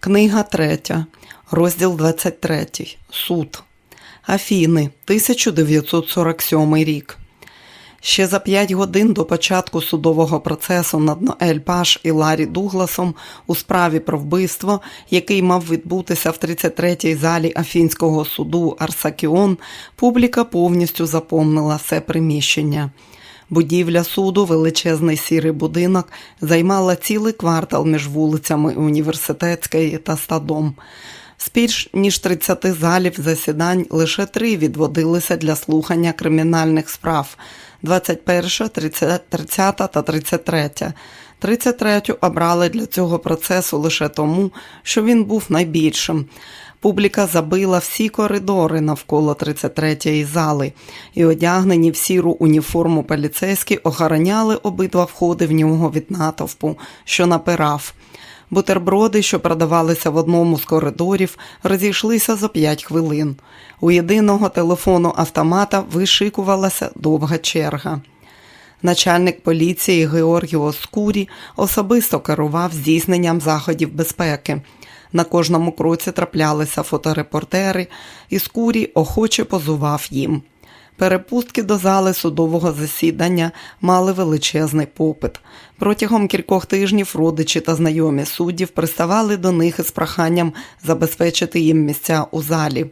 Книга 3, розділ 23. Суд. Афіни, 1947 рік. Ще за п'ять годин до початку судового процесу над Ноель Паш і Ларі Дугласом у справі про вбивство, який мав відбутися в 33-й залі Афінського суду Арсакіон, публіка повністю заповнила все приміщення. Будівля суду, величезний сірий будинок, займала цілий квартал між вулицями Університетської та стадом. З більш ніж 30 залів засідань лише три відводилися для слухання кримінальних справ 21, 30, 30 та 33. 33 обрали для цього процесу лише тому, що він був найбільшим. Публіка забила всі коридори навколо 33-ї зали, і одягнені в сіру уніформу поліцейські охороняли обидва входи в нього від натовпу, що напирав. Бутерброди, що продавалися в одному з коридорів, розійшлися за п'ять хвилин. У єдиного телефону автомата вишикувалася довга черга. Начальник поліції Георгіо Скурі особисто керував здійсненням заходів безпеки. На кожному кроці траплялися фоторепортери, і Скурі охоче позував їм. Перепустки до зали судового засідання мали величезний попит. Протягом кількох тижнів родичі та знайомі суддів приставали до них із проханням забезпечити їм місця у залі.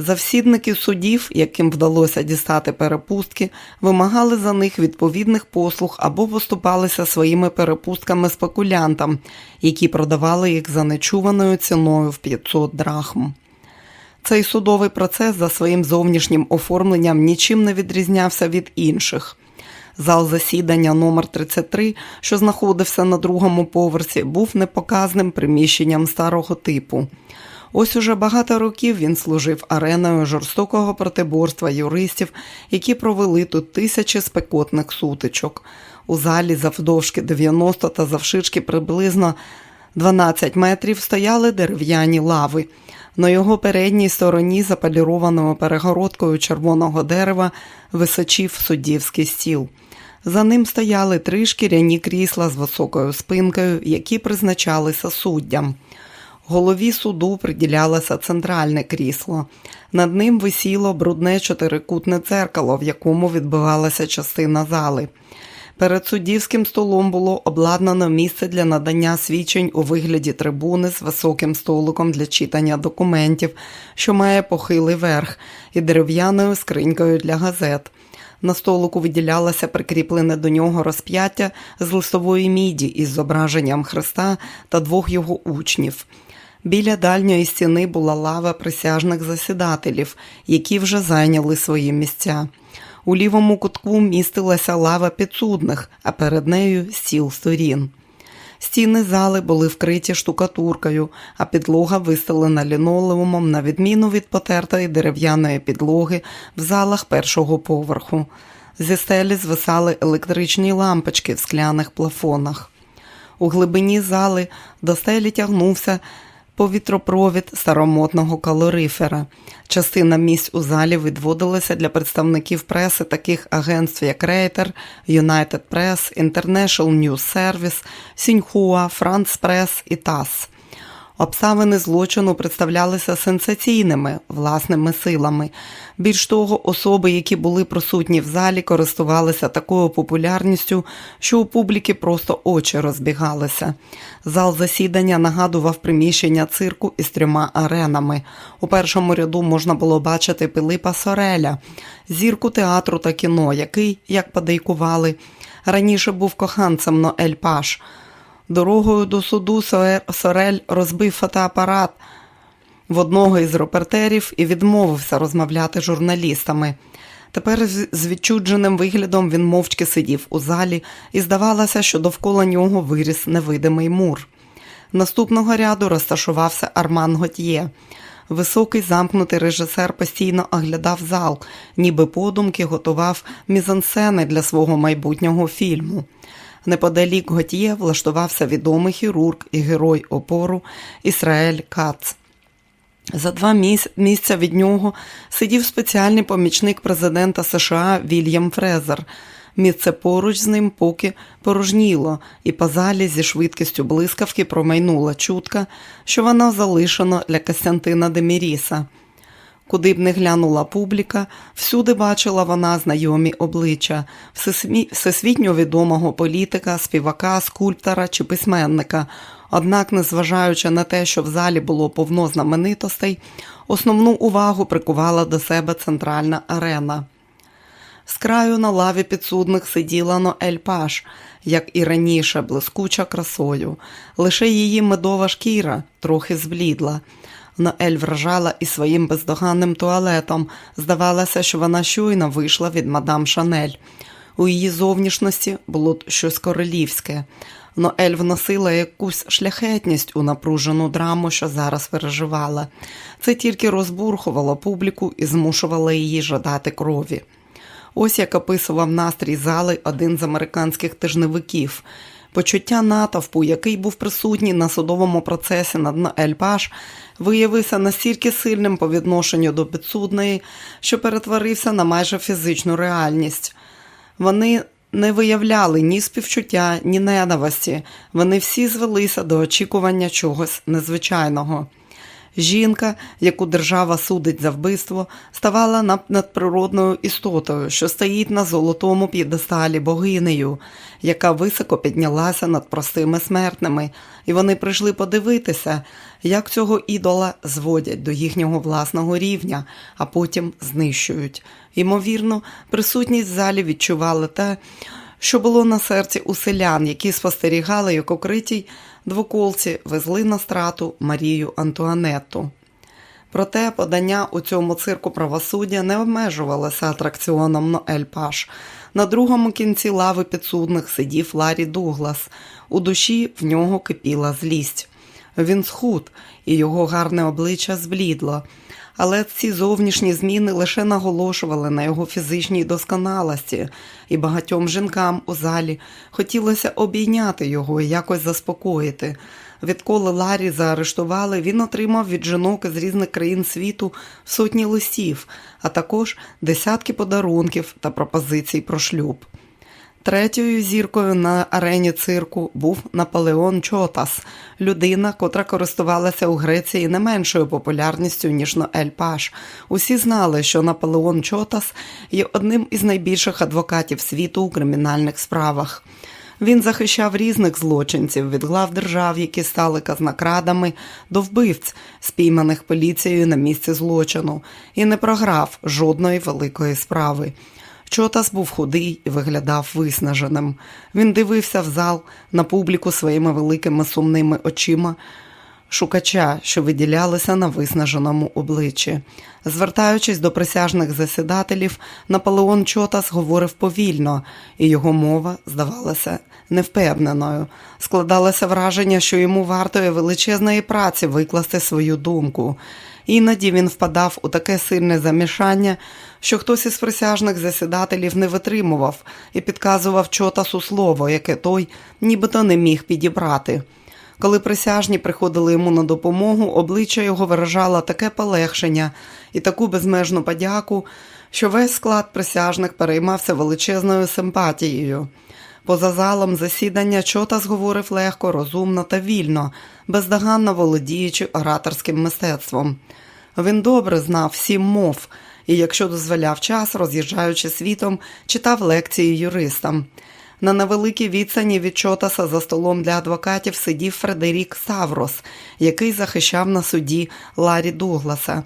Завсідники судів, яким вдалося дістати перепустки, вимагали за них відповідних послуг або виступалися своїми перепустками спекулянтам, які продавали їх за нечуваною ціною в 500 драхм. Цей судовий процес за своїм зовнішнім оформленням нічим не відрізнявся від інших. Зал засідання номер 33 що знаходився на другому поверсі, був непоказним приміщенням старого типу. Ось уже багато років він служив ареною жорстокого протиборства юристів, які провели тут тисячі спекотних сутичок. У залі завдовжки 90 та завширшки приблизно 12 метрів стояли дерев'яні лави. На його передній стороні, запалірованою перегородкою червоного дерева, височив суддівський стіл. За ним стояли три шкіряні крісла з високою спинкою, які призначалися суддям. Голові суду приділялося центральне крісло. Над ним висіло брудне чотирикутне дзеркало, в якому відбивалася частина зали. Перед суддівським столом було обладнано місце для надання свідчень у вигляді трибуни з високим столиком для читання документів, що має похилий верх, і дерев'яною скринькою для газет. На столику виділялося прикріплене до нього розп'яття з листової міді із зображенням Христа та двох його учнів. Біля дальньої стіни була лава присяжних засідателів, які вже зайняли свої місця. У лівому кутку містилася лава підсудних, а перед нею стіл сторін. Стіни зали були вкриті штукатуркою, а підлога вистелена лінолеумом на відміну від потертої дерев'яної підлоги в залах першого поверху. Зі стелі звисали електричні лампочки в скляних плафонах. У глибині зали до стелі тягнувся повітропровід старомотного калорифера. Частина місць у залі відводилася для представників преси таких агентств, як Рейтер, United Press, International News Service, Сіньхуа, France Press і ТАСС. Обставини злочину представлялися сенсаційними власними силами. Більш того, особи, які були присутні в залі, користувалися такою популярністю, що у публіки просто очі розбігалися. Зал засідання нагадував приміщення цирку із трьома аренами. У першому ряду можна було бачити Пилипа Сореля, зірку театру та кіно, який, як подейкували, раніше був коханцем Ноель Паш – Дорогою до суду Сорель розбив фотоапарат в одного із репортерів і відмовився розмовляти з журналістами. Тепер з відчудженим виглядом він мовчки сидів у залі, і здавалося, що довкола нього виріс невидимий мур. Наступного ряду розташувався Арман Готьє. Високий замкнутий режисер постійно оглядав зал, ніби подумки готував мізансцени для свого майбутнього фільму. Неподалік Готьє влаштувався відомий хірург і герой опору Ісраель Кац. За два місяця від нього сидів спеціальний помічник президента США Вільям Фрезер. Місце поруч з ним поки порожніло, і по залі зі швидкістю блискавки промайнула чутка, що вона залишена для Костянтина Деміріса. Куди б не глянула публіка, всюди бачила вона знайомі обличчя всесвітньо відомого політика, співака, скульптора чи письменника. Однак, незважаючи на те, що в залі було повно знаменитостей, основну увагу прикувала до себе центральна арена. З краю на лаві підсудних сиділа Ноель Паш, як і раніше, блискуча красою. Лише її медова шкіра трохи зблідла. Ноель вражала і своїм бездоганним туалетом. Здавалося, що вона щойно вийшла від мадам Шанель. У її зовнішності було щось королівське. Ноель вносила якусь шляхетність у напружену драму, що зараз переживала. Це тільки розбурхувало публіку і змушувало її жадати крові. Ось як описував настрій зали один з американських тижневиків. Почуття натовпу, який був присутній на судовому процесі над Ноель Паш, виявився настільки сильним по відношенню до підсудної, що перетворився на майже фізичну реальність. Вони не виявляли ні співчуття, ні ненависті. Вони всі звелися до очікування чогось незвичайного. Жінка, яку держава судить за вбивство, ставала надприродною істотою, що стоїть на золотому п'єдесталі богинею, яка високо піднялася над простими смертними, і вони прийшли подивитися, як цього ідола зводять до їхнього власного рівня, а потім знищують. Ймовірно, присутність в залі відчували те, що було на серці у селян, які спостерігали, як укритій двоколці везли на страту Марію Антуанетту. Проте подання у цьому цирку правосуддя не обмежувалося атракціоном Ноель Паш. На другому кінці лави підсудних сидів Ларі Дуглас. У душі в нього кипіла злість. Він схуд, і його гарне обличчя зблідло але ці зовнішні зміни лише наголошували на його фізичній досконалості, і багатьом жінкам у залі хотілося обійняти його і якось заспокоїти. Відколи Ларі заарештували, він отримав від жінок із різних країн світу сотні листів, а також десятки подарунків та пропозицій про шлюб. Третьою зіркою на арені цирку був Наполеон Чотас, людина, котра користувалася у Греції не меншою популярністю, ніж Ноель Паш. Усі знали, що Наполеон Чотас є одним із найбільших адвокатів світу у кримінальних справах. Він захищав різних злочинців від глав держав, які стали казнокрадами, до вбивць, спійманих поліцією на місці злочину, і не програв жодної великої справи. Чотас був худий і виглядав виснаженим. Він дивився в зал на публіку своїми великими сумними очима, шукача, що виділялися на виснаженому обличчі. Звертаючись до присяжних засідателів, Наполеон Чотас говорив повільно, і його мова здавалася невпевненою. Складалося враження, що йому вартує величезної праці викласти свою думку. Іноді він впадав у таке сильне замішання, що хтось із присяжних засідателів не витримував і підказував чотасу слово, яке той нібито не міг підібрати. Коли присяжні приходили йому на допомогу, обличчя його виражало таке полегшення і таку безмежну подяку, що весь склад присяжних переймався величезною симпатією. Поза залом засідання чотас говорив легко, розумно та вільно, бездоганно володіючи ораторським мистецтвом. Він добре знав сім мов і, якщо дозволяв час, роз'їжджаючи світом, читав лекції юристам. На невеликій відстані від Чотаса за столом для адвокатів сидів Фредерік Саврос, який захищав на суді Ларі Дугласа.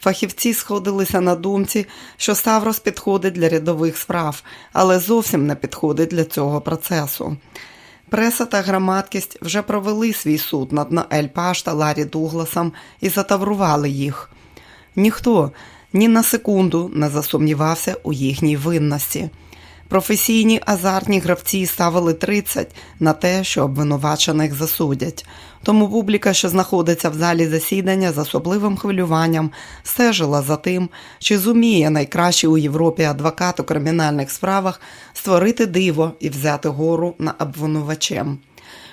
Фахівці сходилися на думці, що Ставрос підходить для рядових справ, але зовсім не підходить для цього процесу. Преса та громадськість вже провели свій суд над Наель Паш та Ларі Дугласом і затаврували їх. Ніхто ні на секунду не засумнівався у їхній винності. Професійні азартні гравці ставили 30 на те, що обвинувачених засудять. Тому публіка, що знаходиться в залі засідання з особливим хвилюванням, стежила за тим, чи зуміє найкращий у Європі адвокат у кримінальних справах створити диво і взяти гору на обвинувачем.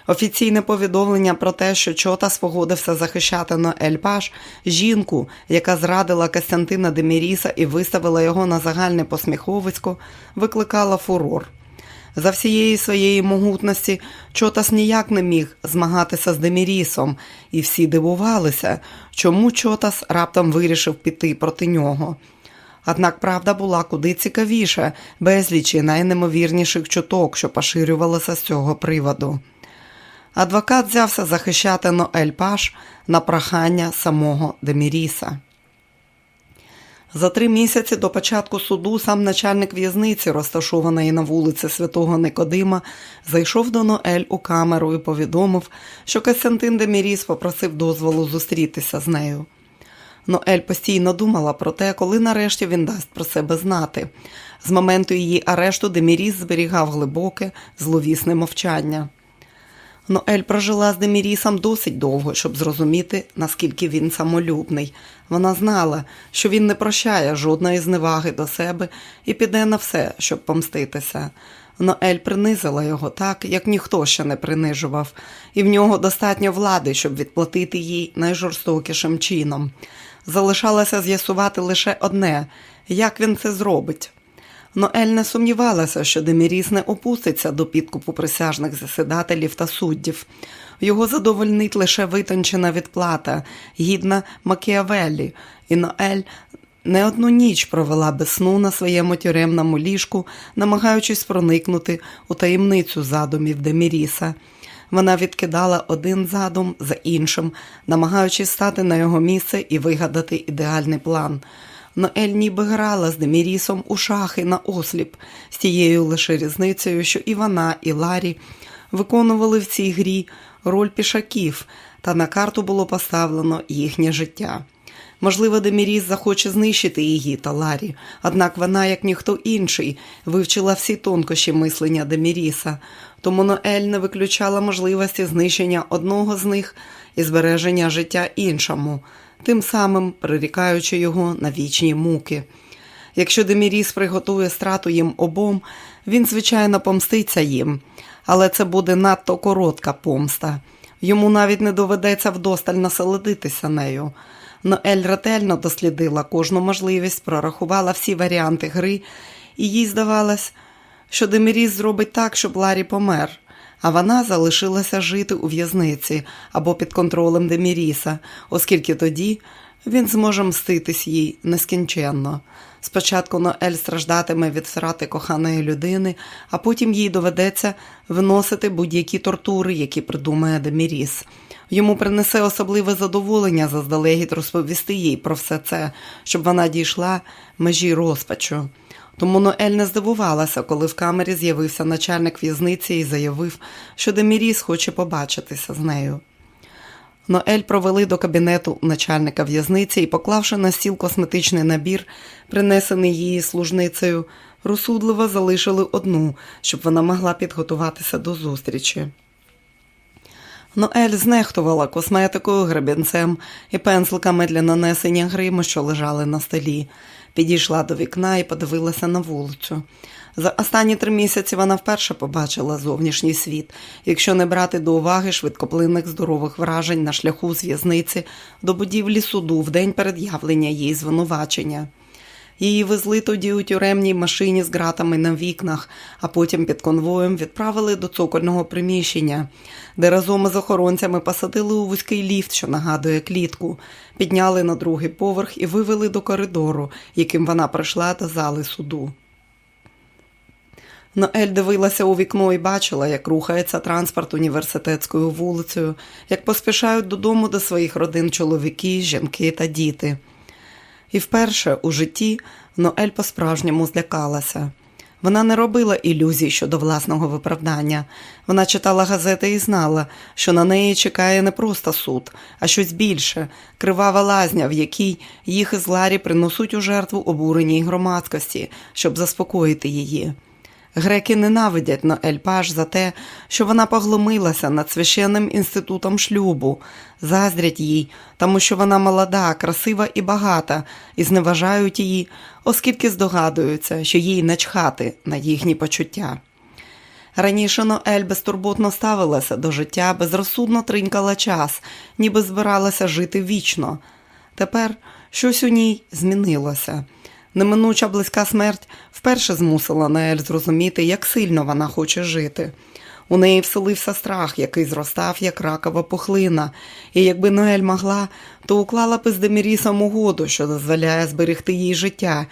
Офіційне повідомлення про те, що Чота спогодився захищати на Ельпаш жінку, яка зрадила Костянтина Деміріса і виставила його на загальне посміховисько, викликала фурор. За всієї своєї могутності Чотас ніяк не міг змагатися з Демірісом, і всі дивувалися, чому Чотас раптом вирішив піти проти нього. Однак правда була куди цікавіша, безлічі найнемовірніших чуток, що поширювалися з цього приводу. Адвокат взявся захищати Ноель Паш на прохання самого Деміріса. За три місяці до початку суду сам начальник в'язниці, розташованої на вулиці Святого Никодима, зайшов до Ноель у камеру і повідомив, що Костянтин Деміріс попросив дозволу зустрітися з нею. Ноель постійно думала про те, коли нарешті він дасть про себе знати. З моменту її арешту Деміріс зберігав глибоке, зловісне мовчання. Ноель прожила з Демірісом досить довго, щоб зрозуміти, наскільки він самолюбний. Вона знала, що він не прощає жодної зневаги до себе і піде на все, щоб помститися. Ноель принизила його так, як ніхто ще не принижував, і в нього достатньо влади, щоб відплатити їй найжорстокішим чином. Залишалося з'ясувати лише одне як він це зробить. Ноель не сумнівалася, що Деміріс не опуститься до підкупу присяжних засідателів та суддів. Його задовольнить лише витончена відплата, гідна Макіавеллі, і Ноель не одну ніч провела без сну на своєму тюремному ліжку, намагаючись проникнути у таємницю задумів Деміріса. Вона відкидала один задум за іншим, намагаючись стати на його місце і вигадати ідеальний план. Ноель ніби грала з Демірісом у шахи на осліп, з тією лише різницею, що і вона, і Ларі виконували в цій грі роль пішаків, та на карту було поставлено їхнє життя. Можливо, Деміріс захоче знищити її та Ларі, однак вона, як ніхто інший, вивчила всі тонкощі мислення Деміріса, тому Ноель не виключала можливості знищення одного з них і збереження життя іншому тим самим прирікаючи його на вічні муки. Якщо Деміріс приготує страту їм обом, він, звичайно, помститься їм, але це буде надто коротка помста. Йому навіть не доведеться вдосталь насолодитися нею. Ноель ретельно дослідила кожну можливість, прорахувала всі варіанти гри, і їй здавалось, що Деміріс зробить так, щоб Ларі помер а вона залишилася жити у в'язниці або під контролем Деміріса, оскільки тоді він зможе мститись їй нескінченно. Спочатку Ноель страждатиме від втрати коханої людини, а потім їй доведеться виносити будь-які тортури, які придумає Деміріс. Йому принесе особливе задоволення заздалегідь розповісти їй про все це, щоб вона дійшла межі розпачу. Тому Ноель не здивувалася, коли в камері з'явився начальник в'язниці і заявив, що Деміріс хоче побачитися з нею. Ноель провели до кабінету начальника в'язниці і, поклавши на стіл косметичний набір, принесений її служницею, розсудливо залишили одну, щоб вона могла підготуватися до зустрічі. Ноель знехтувала косметикою, гребінцем і пензликами для нанесення гриму, що лежали на столі підійшла до вікна і подивилася на вулицю. За останні три місяці вона вперше побачила зовнішній світ, якщо не брати до уваги швидкоплинних здорових вражень на шляху з в'язниці до будівлі суду в день перед'явлення її звинувачення. Її везли тоді у тюремній машині з ґратами на вікнах, а потім під конвоєм відправили до цокольного приміщення, де разом із охоронцями посадили у вузький ліфт, що нагадує клітку, підняли на другий поверх і вивели до коридору, яким вона прийшла до зали суду. Ноель дивилася у вікно і бачила, як рухається транспорт університетською вулицею, як поспішають додому до своїх родин чоловіки, жінки та діти. І вперше у житті Ноель по-справжньому злякалася. Вона не робила ілюзій щодо власного виправдання. Вона читала газети і знала, що на неї чекає не просто суд, а щось більше кривава лазня, в якій їх із Ларі приносуть у жертву обуреній громадськості, щоб заспокоїти її. Греки ненавидять Ноель Паш за те, що вона поглумилася над священним інститутом шлюбу, заздрять їй, тому що вона молода, красива і багата, і зневажають її, оскільки здогадуються, що їй начхати на їхні почуття. Раніше Ноель безтурботно ставилася до життя, безрозсудно тринькала час, ніби збиралася жити вічно. Тепер щось у ній змінилося. Неминуча близька смерть вперше змусила Наель зрозуміти, як сильно вона хоче жити. У неї вселився страх, який зростав, як ракова пухлина, і якби Ноель могла, то уклала б із Демірісом угоду, що дозволяє зберегти їй життя,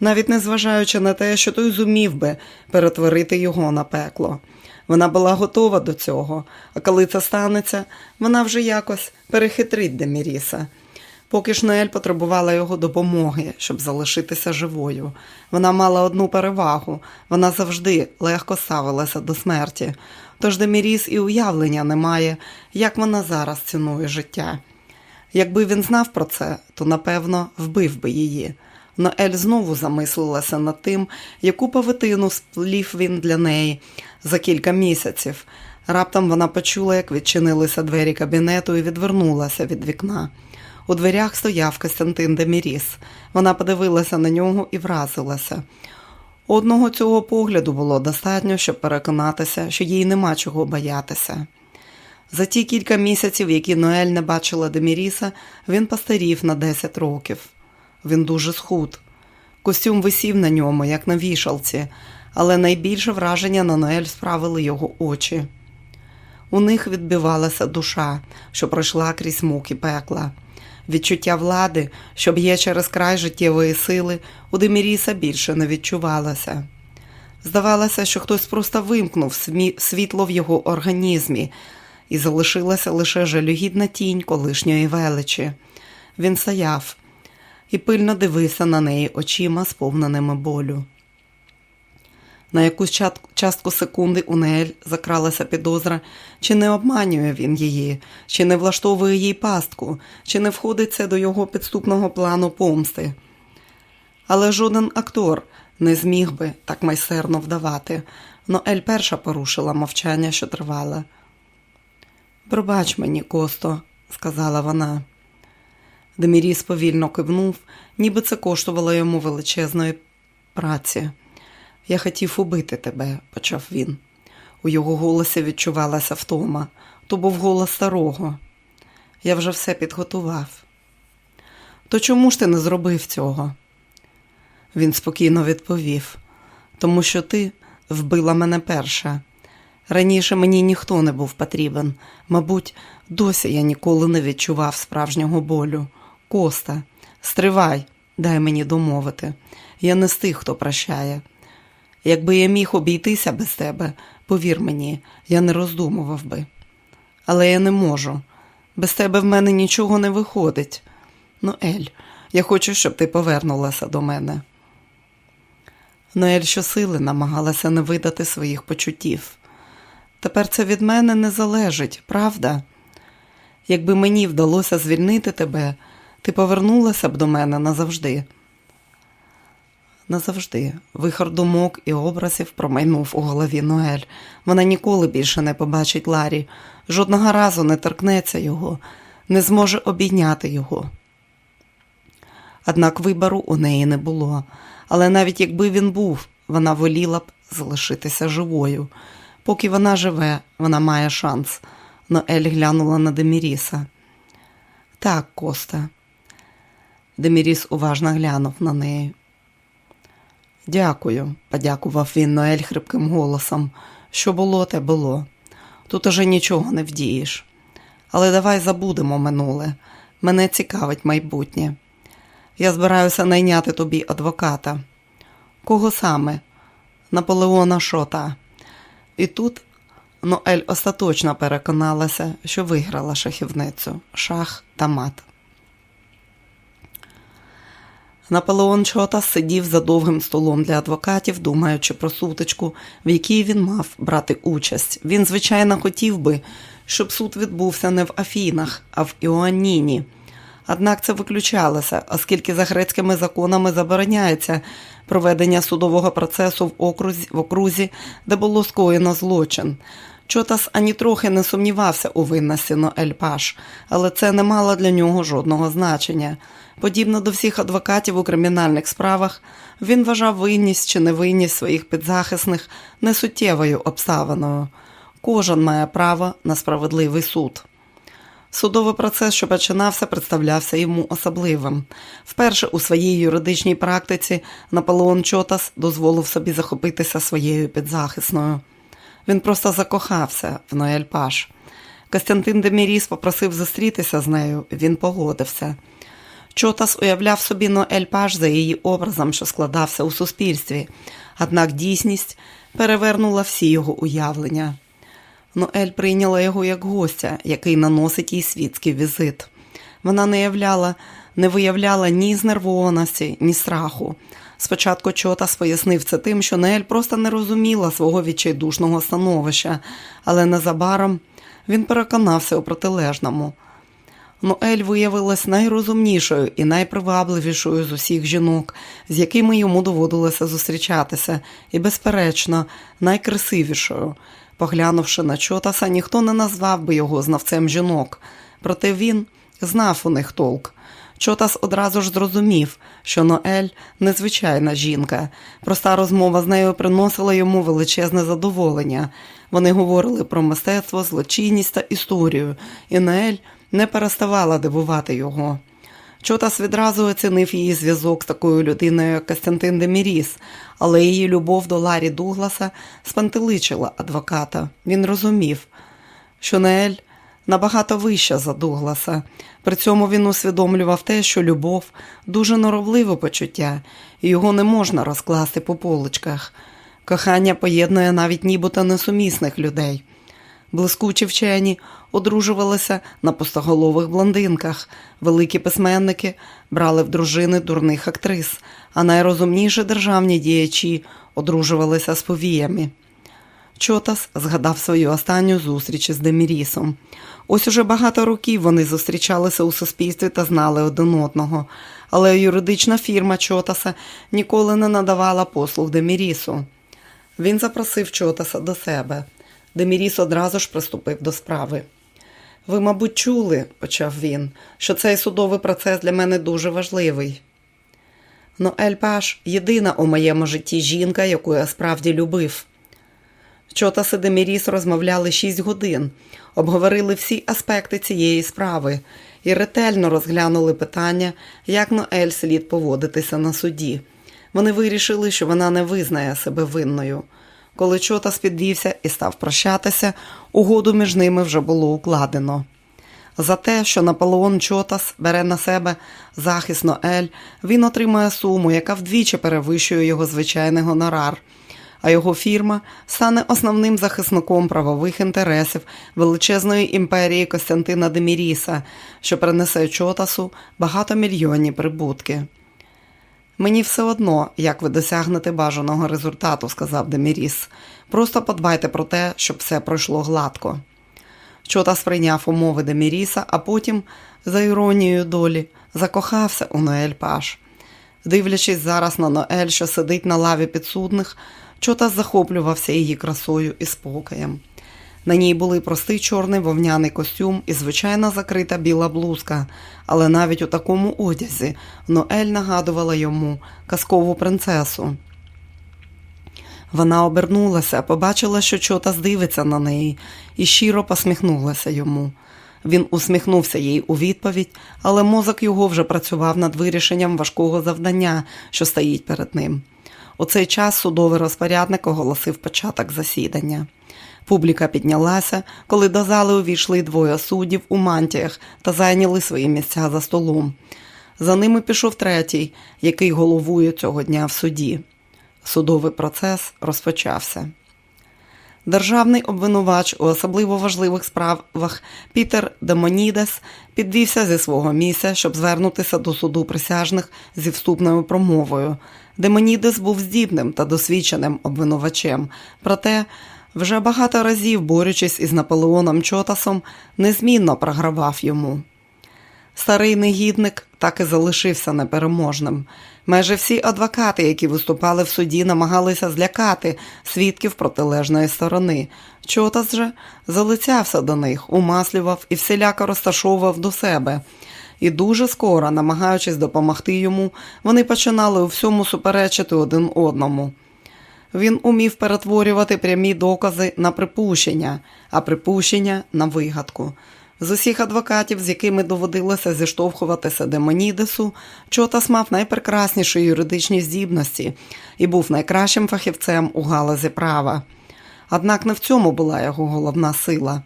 навіть незважаючи на те, що той зумів би перетворити його на пекло. Вона була готова до цього, а коли це станеться, вона вже якось перехитрить Деміріса. Поки ж Ноель потребувала його допомоги, щоб залишитися живою. Вона мала одну перевагу вона завжди легко ставилася до смерті. Тож Деміріс і уявлення немає, як вона зараз цінує життя. Якби він знав про це, то напевно вбив би її. Ноель знову замислилася над тим, яку павитину сплів він для неї за кілька місяців. Раптом вона почула, як відчинилися двері кабінету і відвернулася від вікна. У дверях стояв Костянтин Деміріс. Вона подивилася на нього і вразилася. Одного цього погляду було достатньо, щоб переконатися, що їй нема чого боятися. За ті кілька місяців, які Ноель не бачила Деміріса, він постарів на 10 років. Він дуже схуд. Костюм висів на ньому, як на вішалці, але найбільше враження на Ноель справили його очі. У них відбивалася душа, що пройшла крізь муки пекла. Відчуття влади, що б'є через край життєвої сили, у Деміріса більше не відчувалося. Здавалося, що хтось просто вимкнув світло в його організмі, і залишилася лише жалюгідна тінь колишньої величі. Він стояв і пильно дивився на неї очима, сповненими болю. На якусь частку секунди у Нель закралася підозра, чи не обманює він її, чи не влаштовує їй пастку, чи не входить це до його підступного плану помсти. Але жоден актор не зміг би так майстерно вдавати, но Ель перша порушила мовчання, що тривало. Пробач мені, Косто, сказала вона. Деміріс повільно кивнув, ніби це коштувало йому величезної праці. Я хотів убити тебе, почав він. У його голосі відчувалася втома. То був голос старого. Я вже все підготував. То чому ж ти не зробив цього? Він спокійно відповів, тому що ти вбила мене перша. Раніше мені ніхто не був потрібен. Мабуть, досі я ніколи не відчував справжнього болю. Коста, стривай, дай мені домовити. Я не з тих, хто прощає. Якби я міг обійтися без тебе, повір мені, я не роздумував би. Але я не можу. Без тебе в мене нічого не виходить. Ноель, я хочу, щоб ти повернулася до мене. Ноель щосили намагалася не видати своїх почуттів. Тепер це від мене не залежить, правда? Якби мені вдалося звільнити тебе, ти повернулася б до мене назавжди назавжди. Вихор думок і образів промайнув у голові Ноель. Вона ніколи більше не побачить Ларі, жодного разу не торкнеться його, не зможе обійняти його. Однак вибору у неї не було, але навіть якби він був, вона воліла б залишитися живою. Поки вона живе, вона має шанс. Ноель глянула на Деміріса. Так, Коста. Деміріс уважно глянув на неї. Дякую, подякував він Ноель хрипким голосом. Що було, те було. Тут уже нічого не вдієш. Але давай забудемо минуле. Мене цікавить майбутнє. Я збираюся найняти тобі адвоката. Кого саме? Наполеона Шота. І тут Ноель остаточно переконалася, що виграла шахівницю, шах та мат. Наполеон Чота сидів за довгим столом для адвокатів, думаючи про сутичку, в якій він мав брати участь. Він, звичайно, хотів би, щоб суд відбувся не в Афінах, а в Іоанніні. Однак це виключалося, оскільки за грецькими законами забороняється проведення судового процесу в окрузі, в окрузі, де було скоєно злочин. Чотас ані трохи не сумнівався у винності Ноель Паш, але це не мало для нього жодного значення. Подібно до всіх адвокатів у кримінальних справах, він вважав винність чи невинність своїх підзахисних несуттєвою обставиною. Кожен має право на справедливий суд. Судовий процес, що починався, представлявся йому особливим. Вперше у своїй юридичній практиці Наполеон Чотас дозволив собі захопитися своєю підзахисною. Він просто закохався в Ноель Паш. Костянтин Деміріс попросив зустрітися з нею, він погодився. Чотас уявляв собі Ноель Паш за її образом, що складався у суспільстві, однак дійсність перевернула всі його уявлення. Ноель прийняла його як гостя, який наносить їй світський візит. Вона не являла, не виявляла ні знервованості, ні страху. Спочатку Чотас пояснив це тим, що Ноель просто не розуміла свого відчайдушного становища, але незабаром він переконався у протилежному. Ноель виявилась найрозумнішою і найпривабливішою з усіх жінок, з якими йому доводилося зустрічатися, і, безперечно, найкрасивішою. Поглянувши на Чотаса, ніхто не назвав би його знавцем жінок, проте він знав у них толк. Чотас одразу ж зрозумів, що Ноель незвичайна жінка. Проста розмова з нею приносила йому величезне задоволення. Вони говорили про мистецтво, злочинність та історію, і Ноель не переставала дивувати його. Чотас відразу оцінив її зв'язок з такою людиною, як Костянтин Деміріс, але її любов до Ларі Дугласа спантеличила адвоката. Він розумів, що Неель набагато вища за Дугласа. При цьому він усвідомлював те, що любов дуже норовливе почуття, і його не можна розкласти по поличках. Кохання поєднує навіть нібито несумісних людей. Блискучі вчені одружувалися на пустоголових блондинках, великі письменники брали в дружини дурних актрис, а найрозумніші державні діячі одружувалися з повіями. Чотас згадав свою останню зустріч з Демірісом. Ось уже багато років вони зустрічалися у суспільстві та знали один одного, але юридична фірма Чотаса ніколи не надавала послуг Демірісу. Він запросив Чотаса до себе. Деміріс одразу ж приступив до справи. Ви, мабуть, чули, почав він, що цей судовий процес для мене дуже важливий. Но Ель Паш єдина у моєму житті жінка, яку я справді любив. Чотас і Деміріс розмовляли шість годин, обговорили всі аспекти цієї справи і ретельно розглянули питання, як Ноель слід поводитися на суді. Вони вирішили, що вона не визнає себе винною. Коли Чотас підвівся і став прощатися, угоду між ними вже було укладено. За те, що Наполеон Чотас бере на себе захист Ноель, він отримує суму, яка вдвічі перевищує його звичайний гонорар, а його фірма стане основним захисником правових інтересів величезної імперії Костянтина Деміріса, що принесе Чотасу багатомільйонні прибутки. Мені все одно, як ви досягнете бажаного результату, сказав Деміріс. Просто подбайте про те, щоб все пройшло гладко. Чота сприйняв умови Деміріса, а потім, за іронією долі, закохався у Ноель Паш. Дивлячись зараз на Ноель, що сидить на лаві підсудних, Чота захоплювався її красою і спокоєм. На ній були простий чорний вовняний костюм і звичайна закрита біла блузка, але навіть у такому одязі Ноель нагадувала йому казкову принцесу. Вона обернулася, побачила, що чота здивиться на неї, і щиро посміхнулася йому. Він усміхнувся їй у відповідь, але мозок його вже працював над вирішенням важкого завдання, що стоїть перед ним. У цей час судовий розпорядник оголосив початок засідання. Публіка піднялася, коли до зали увійшли двоє суддів у мантіях та зайняли свої місця за столом. За ними пішов третій, який головує цього дня в суді. Судовий процес розпочався. Державний обвинувач у особливо важливих справах Пітер Демонідес підвівся зі свого місця, щоб звернутися до суду присяжних зі вступною промовою. Демонідес був здібним та досвідченим обвинувачем, проте вже багато разів, борючись із Наполеоном Чотасом, незмінно програвав йому. Старий негідник так і залишився непереможним. Майже всі адвокати, які виступали в суді, намагалися злякати свідків протилежної сторони. Чотас же залицявся до них, умаслював і всіляко розташовував до себе. І дуже скоро, намагаючись допомогти йому, вони починали у всьому суперечити один одному. Він умів перетворювати прямі докази на припущення, а припущення на вигадку. З усіх адвокатів, з якими доводилося зіштовхуватися Демонідесу, Чотас мав найпрекрасніші юридичні здібності і був найкращим фахівцем у галузі права. Однак не в цьому була його головна сила.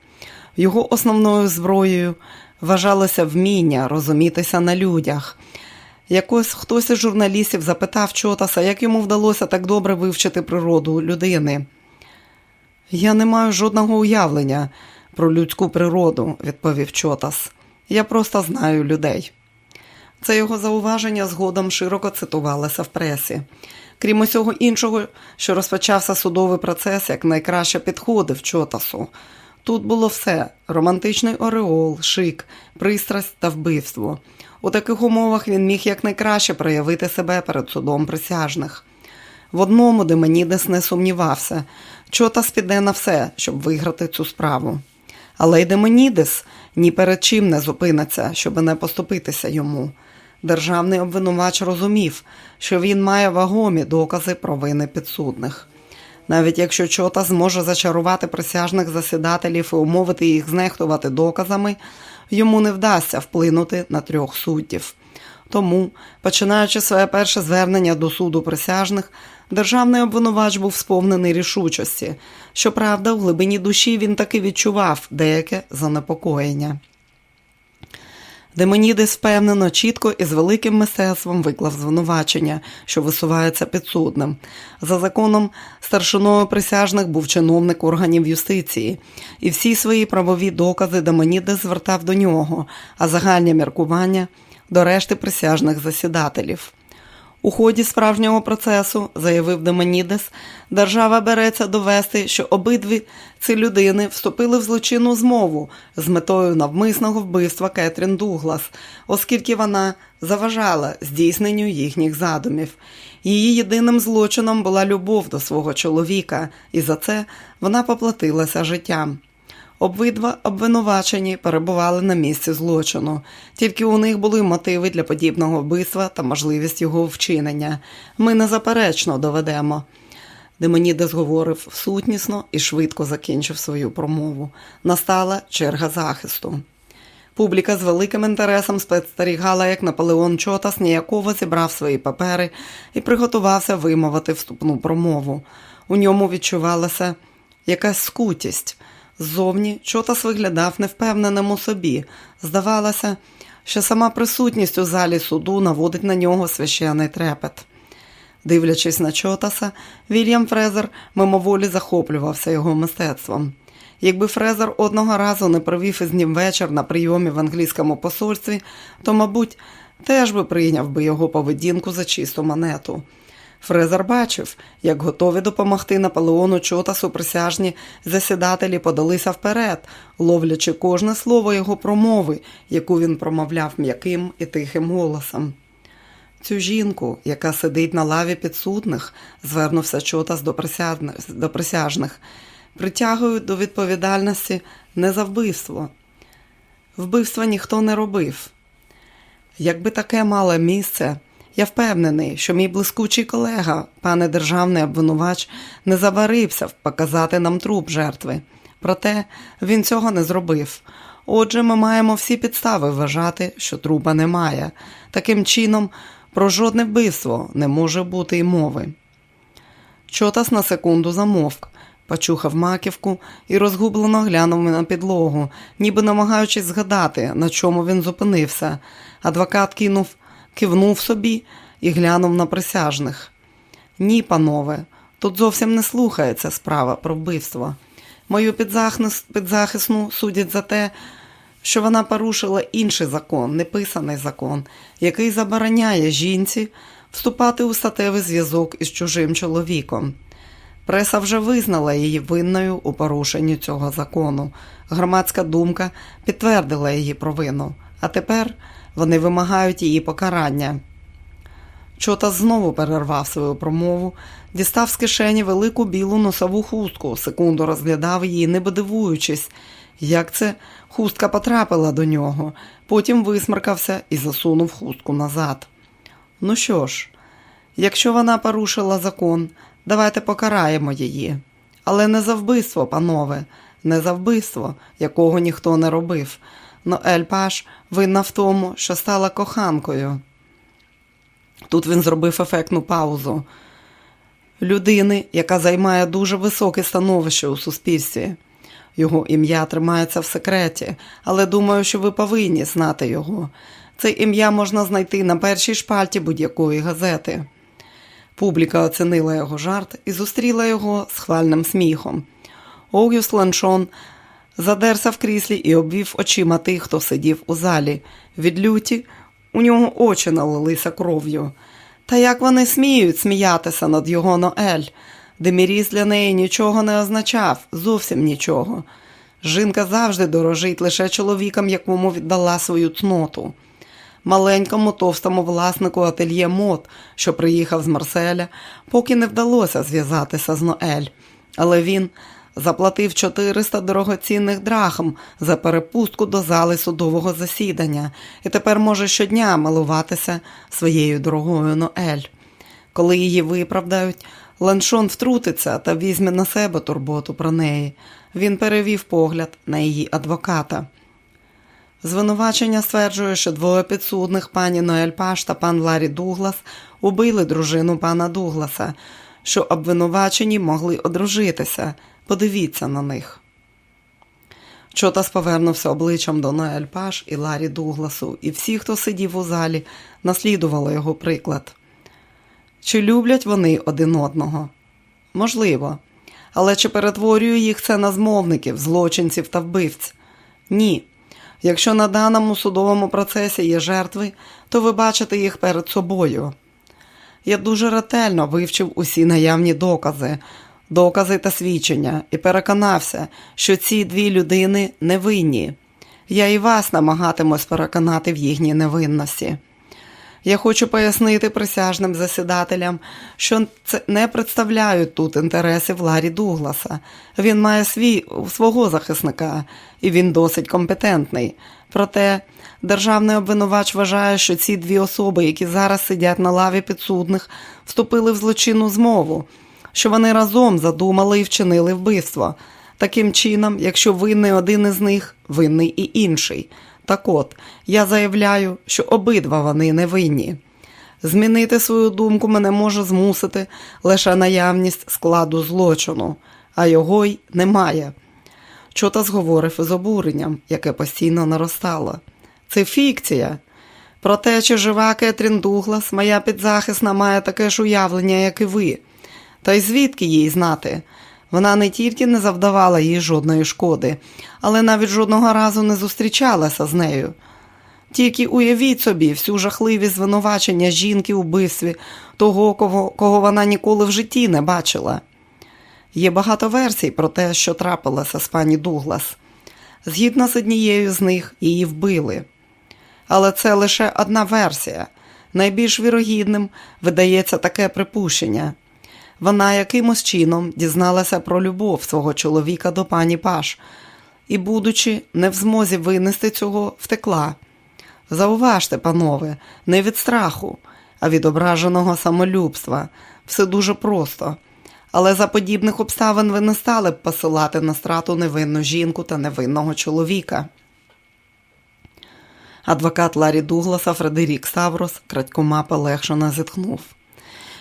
Його основною зброєю вважалося вміння розумітися на людях. Якось хтось із журналістів запитав Чотаса, як йому вдалося так добре вивчити природу людини. Я не маю жодного уявлення про людську природу, відповів Чотас. Я просто знаю людей. Це його зауваження згодом широко цитувалося в пресі. Крім усього іншого, що розпочався судовий процес, як найкраще підходив Чотасу. Тут було все: романтичний ореол, шик, пристрасть та вбивство. У таких умовах він міг якнайкраще проявити себе перед судом присяжних. В одному Демонідес не сумнівався, Чотас піде на все, щоб виграти цю справу. Але й Демонідес ні перед чим не зупиниться, щоб не поступитися йому. Державний обвинувач розумів, що він має вагомі докази про вини підсудних. Навіть якщо чота зможе зачарувати присяжних засідателів і умовити їх знехтувати доказами, йому не вдасться вплинути на трьох суддів. Тому, починаючи своє перше звернення до суду присяжних, державний обвинувач був сповнений рішучості. Щоправда, в глибині душі він таки відчував деяке занепокоєння. Демонідис впевнено, чітко і з великим мистецтвом виклав звинувачення, що висувається підсудним. За законом, старшиною присяжних був чиновник органів юстиції, і всі свої правові докази Демонідис звертав до нього, а загальні міркування до решти присяжних засідателів. У ході справжнього процесу, заявив Демонідес, держава береться довести, що обидві ці людини вступили в злочинну змову з метою навмисного вбивства Кетрін Дуглас, оскільки вона заважала здійсненню їхніх задумів. Її єдиним злочином була любов до свого чоловіка, і за це вона поплатилася життям. Обидва обвинувачені перебували на місці злочину, тільки у них були мотиви для подібного вбивства та можливість його вчинення. Ми незаперечно доведемо. Демонідес говорив сутнісно і швидко закінчив свою промову. Настала черга захисту. Публіка з великим інтересом спостерігала, як Наполеон Чотас ніяково зібрав свої папери і приготувався вимовити вступну промову. У ньому відчувалася якась скутість. Ззовні Чотас виглядав невпевненим у собі. Здавалося, що сама присутність у залі суду наводить на нього священний трепет. Дивлячись на Чотаса, Вільям Фрезер мимоволі захоплювався його мистецтвом. Якби Фрезер одного разу не провів із ним вечір на прийомі в англійському посольстві, то, мабуть, теж би прийняв би його поведінку за чисту монету. Фрезер бачив, як готові допомогти Наполеону Чотасу присяжні засідателі подалися вперед, ловлячи кожне слово його промови, яку він промовляв м'яким і тихим голосом. Цю жінку, яка сидить на лаві підсудних, звернувся Чотас до присяжних, притягують до відповідальності не за вбивство. Вбивства ніхто не робив. Якби таке мало місце. Я впевнений, що мій блискучий колега, пане державний обвинувач, не заварився показати нам труп жертви. Проте він цього не зробив. Отже, ми маємо всі підстави вважати, що трупа немає. Таким чином, про жодне вбивство не може бути й мови. Чотас на секунду замовк, почухав маківку і розгублено глянув на підлогу, ніби намагаючись згадати, на чому він зупинився. Адвокат кинув кивнув собі і глянув на присяжних. Ні, панове, тут зовсім не слухається справа про вбивство. Мою підзахисну судять за те, що вона порушила інший закон, неписаний закон, який забороняє жінці вступати у статевий зв'язок із чужим чоловіком. Преса вже визнала її винною у порушенні цього закону. Громадська думка підтвердила її провину. А тепер вони вимагають її покарання. Чота знову перервав свою промову, дістав з кишені велику білу носову хустку, секунду розглядав її, не дивуючись, як це хустка потрапила до нього, потім висмаркався і засунув хустку назад. Ну що ж, якщо вона порушила закон, давайте покараємо її. Але не за вбивство, панове, не за вбивство, якого ніхто не робив. Ноель Паш винна в тому, що стала коханкою. Тут він зробив ефектну паузу людини, яка займає дуже високе становище у суспільстві. Його ім'я тримається в секреті, але думаю, що ви повинні знати його. Це ім'я можна знайти на першій шпальті будь-якої газети. Публіка оцінила його жарт і зустріла його з хвальним сміхом. Огюст Ланшон задерся в кріслі і обвів очима тих, хто сидів у залі. Від люті у нього очі налилися кров'ю. Та як вони сміють сміятися над його Ноель? Деміріс для неї нічого не означав, зовсім нічого. Жінка завжди дорожить лише чоловікам, якому віддала свою цноту. Маленькому товстому власнику ательє мод, що приїхав з Марселя, поки не вдалося зв'язатися з Ноель. Але він заплатив 400 дорогоцінних драхм за перепустку до зали судового засідання і тепер може щодня милуватися своєю дорогою Ноель. Коли її виправдають, Ланшон втрутиться та візьме на себе турботу про неї. Він перевів погляд на її адвоката. Звинувачення стверджує, що двоє підсудних пані Ноель Паш та пан Ларі Дуглас убили дружину пана Дугласа, що обвинувачені могли одружитися. Подивіться на них. Чотас повернувся обличчям до Ноель Паш і Ларі Дугласу, і всі, хто сидів у залі, наслідували його приклад. Чи люблять вони один одного? Можливо. Але чи перетворює їх це на змовників, злочинців та вбивць? Ні. Якщо на даному судовому процесі є жертви, то ви бачите їх перед собою. Я дуже ретельно вивчив усі наявні докази, докази та свідчення і переконався, що ці дві людини невинні. Я і вас намагатимусь переконати в їхній невинності. Я хочу пояснити присяжним засідателям, що не представляють тут інтересів Ларі Дугласа. Він має свій свого захисника, і він досить компетентний. Проте державний обвинувач вважає, що ці дві особи, які зараз сидять на лаві підсудних, вступили в злочинну змову, що вони разом задумали і вчинили вбивство. Таким чином, якщо винний один із них, винний і інший. Так от, я заявляю, що обидва вони невинні. Змінити свою думку мене може змусити лише наявність складу злочину, а його й немає. Чота зговорив із обуренням, яке постійно наростало. Це фікція. Про те, чи жива Кетрін Дуглас, моя підзахисна має таке ж уявлення, як і ви. Та й звідки їй знати? Вона не тільки не завдавала їй жодної шкоди, але навіть жодного разу не зустрічалася з нею. Тільки уявіть собі всю жахливість звинувачення жінки у бивстві того, кого, кого вона ніколи в житті не бачила. Є багато версій про те, що трапилося з пані Дуглас. Згідно з однією з них, її вбили. Але це лише одна версія. Найбільш вірогідним видається таке припущення. Вона якимось чином дізналася про любов свого чоловіка до пані Паш і, будучи не в змозі винести цього, втекла. Зауважте, панове, не від страху, а від ображеного самолюбства. Все дуже просто. Але за подібних обставин ви не стали б посилати на страту невинну жінку та невинного чоловіка. Адвокат Ларі Дугласа Фредерік Ставрос крадькома полегшено зітхнув.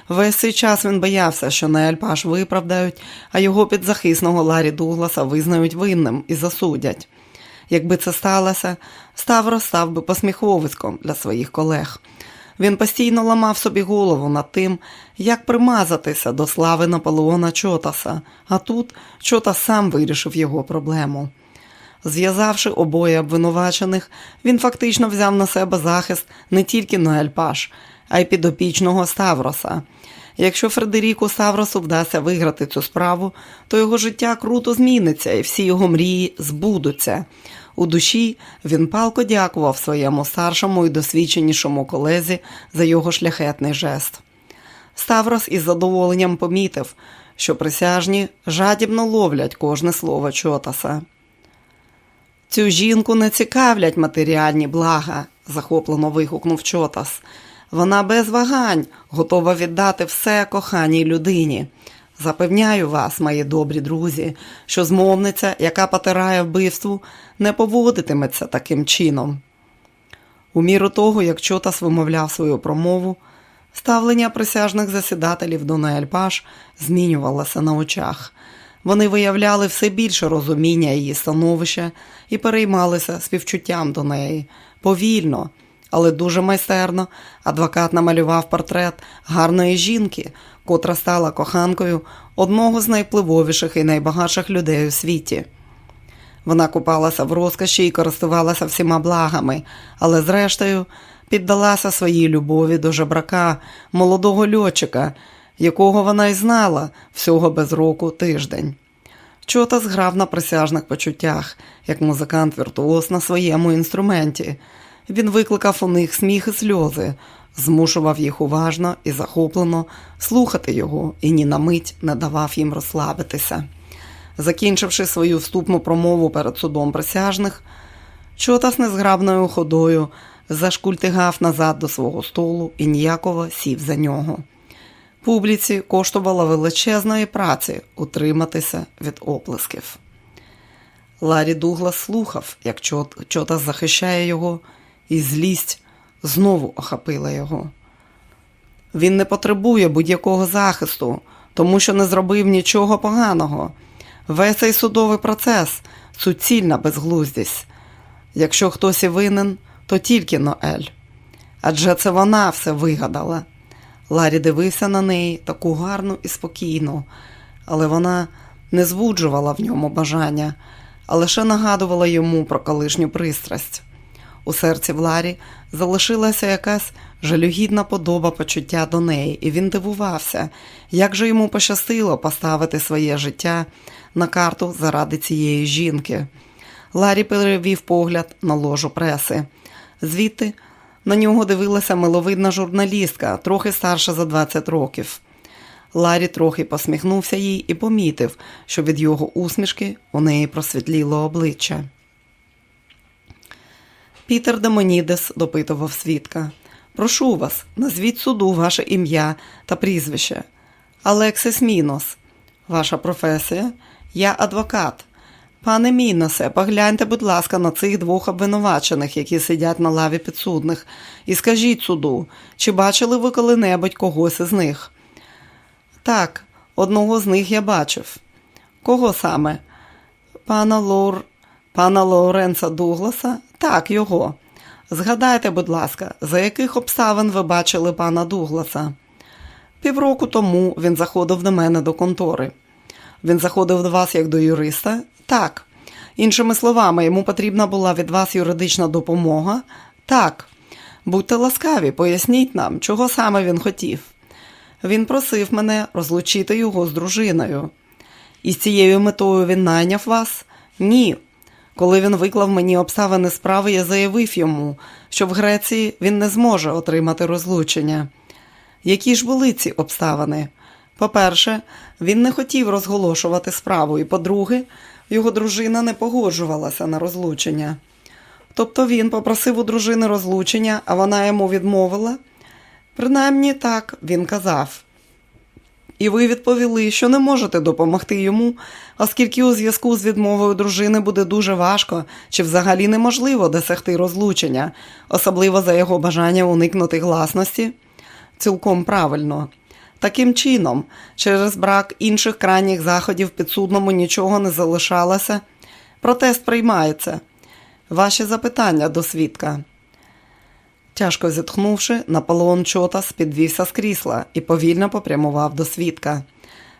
Весь цей час він боявся, що Неель Паш виправдають, а його підзахисного Ларі Дугласа визнають винним і засудять. Якби це сталося, Ставрос став би посміховиськом для своїх колег. Він постійно ламав собі голову над тим, як примазатися до слави Наполеона Чотаса, а тут Чотас сам вирішив його проблему. Зв'язавши обоє обвинувачених, він фактично взяв на себе захист не тільки Ноель Паш, а й підопічного Ставроса. Якщо Фредеріку Ставросу вдасться виграти цю справу, то його життя круто зміниться і всі його мрії збудуться. У душі він палко дякував своєму старшому і досвідченішому колезі за його шляхетний жест. Ставрос із задоволенням помітив, що присяжні жадібно ловлять кожне слово Чотаса. Цю жінку не цікавлять матеріальні блага, захоплено вигукнув Чотас. Вона без вагань готова віддати все коханій людині. Запевняю вас, мої добрі друзі, що змовниця, яка потирає вбивству, не поводитиметься таким чином. У міру того, як Чотас вимовляв свою промову, ставлення присяжних засідателів до Наельпаш змінювалося на очах. Вони виявляли все більше розуміння її становища і переймалися співчуттям до неї. Повільно, але дуже майстерно адвокат намалював портрет гарної жінки, котра стала коханкою одного з найвпливовіших і найбагатших людей у світі. Вона купалася в розкоші і користувалася всіма благами, але, зрештою, піддалася своїй любові до жебрака, молодого льотчика, якого вона й знала всього без року тиждень. Чотас грав на присяжних почуттях, як музикант віртуоз на своєму інструменті. Він викликав у них сміх і сльози, змушував їх уважно і захоплено слухати його і ні на мить не давав їм розслабитися. Закінчивши свою вступну промову перед судом присяжних, Чотас незграбною ходою зашкультигав назад до свого столу і ніяково сів за нього. Публіці коштувало величезної праці утриматися від оплесків. Ларі Дуглас слухав, як Чотас захищає його, і злість знову охопила його. Він не потребує будь-якого захисту, тому що не зробив нічого поганого. Весь цей судовий процес суцільна безглуздість. Якщо хтось і винен, то тільки Ноель. Адже це вона все вигадала. Ларі дивився на неї таку гарну і спокійну, але вона не збуджувала в ньому бажання, а лише нагадувала йому про колишню пристрасть. У серці в Ларі залишилася якась жалюгідна подоба почуття до неї, і він дивувався, як же йому пощастило поставити своє життя на карту заради цієї жінки. Ларі перевів погляд на ложу преси. Звідти на нього дивилася миловидна журналістка, трохи старша за 20 років. Ларі трохи посміхнувся їй і помітив, що від його усмішки у неї просвітліло обличчя. Пітер Демонідес допитував свідка. Прошу вас, назвіть суду ваше ім'я та прізвище. Алексис Мінос. Ваша професія? Я адвокат. Пане Міносе, погляньте, будь ласка, на цих двох обвинувачених, які сидять на лаві підсудних, і скажіть суду, чи бачили ви коли-небудь когось із них? Так, одного з них я бачив. Кого саме? Пана Лор... Пана Лоуренса Дугласа? Так, його. Згадайте, будь ласка, за яких обставин ви бачили пана Дугласа? Півроку тому він заходив до мене до контори. Він заходив до вас як до юриста? Так. Іншими словами, йому потрібна була від вас юридична допомога? Так. Будьте ласкаві, поясніть нам, чого саме він хотів. Він просив мене розлучити його з дружиною. І з цією метою він найняв вас? Ні. Коли він виклав мені обставини справи, я заявив йому, що в Греції він не зможе отримати розлучення. Які ж були ці обставини? По-перше, він не хотів розголошувати справу, і по-друге, його дружина не погоджувалася на розлучення. Тобто він попросив у дружини розлучення, а вона йому відмовила. Принаймні так він казав. І ви відповіли, що не можете допомогти йому, оскільки у зв'язку з відмовою дружини буде дуже важко чи взагалі неможливо досягти розлучення, особливо за його бажання уникнути гласності. Цілком правильно. Таким чином, через брак інших крайніх заходів підсудному нічого не залишалося. Протест приймається. Ваші запитання до свідка. Тяжко зітхнувши, Наполеон Чотас підвівся з крісла і повільно попрямував до свідка.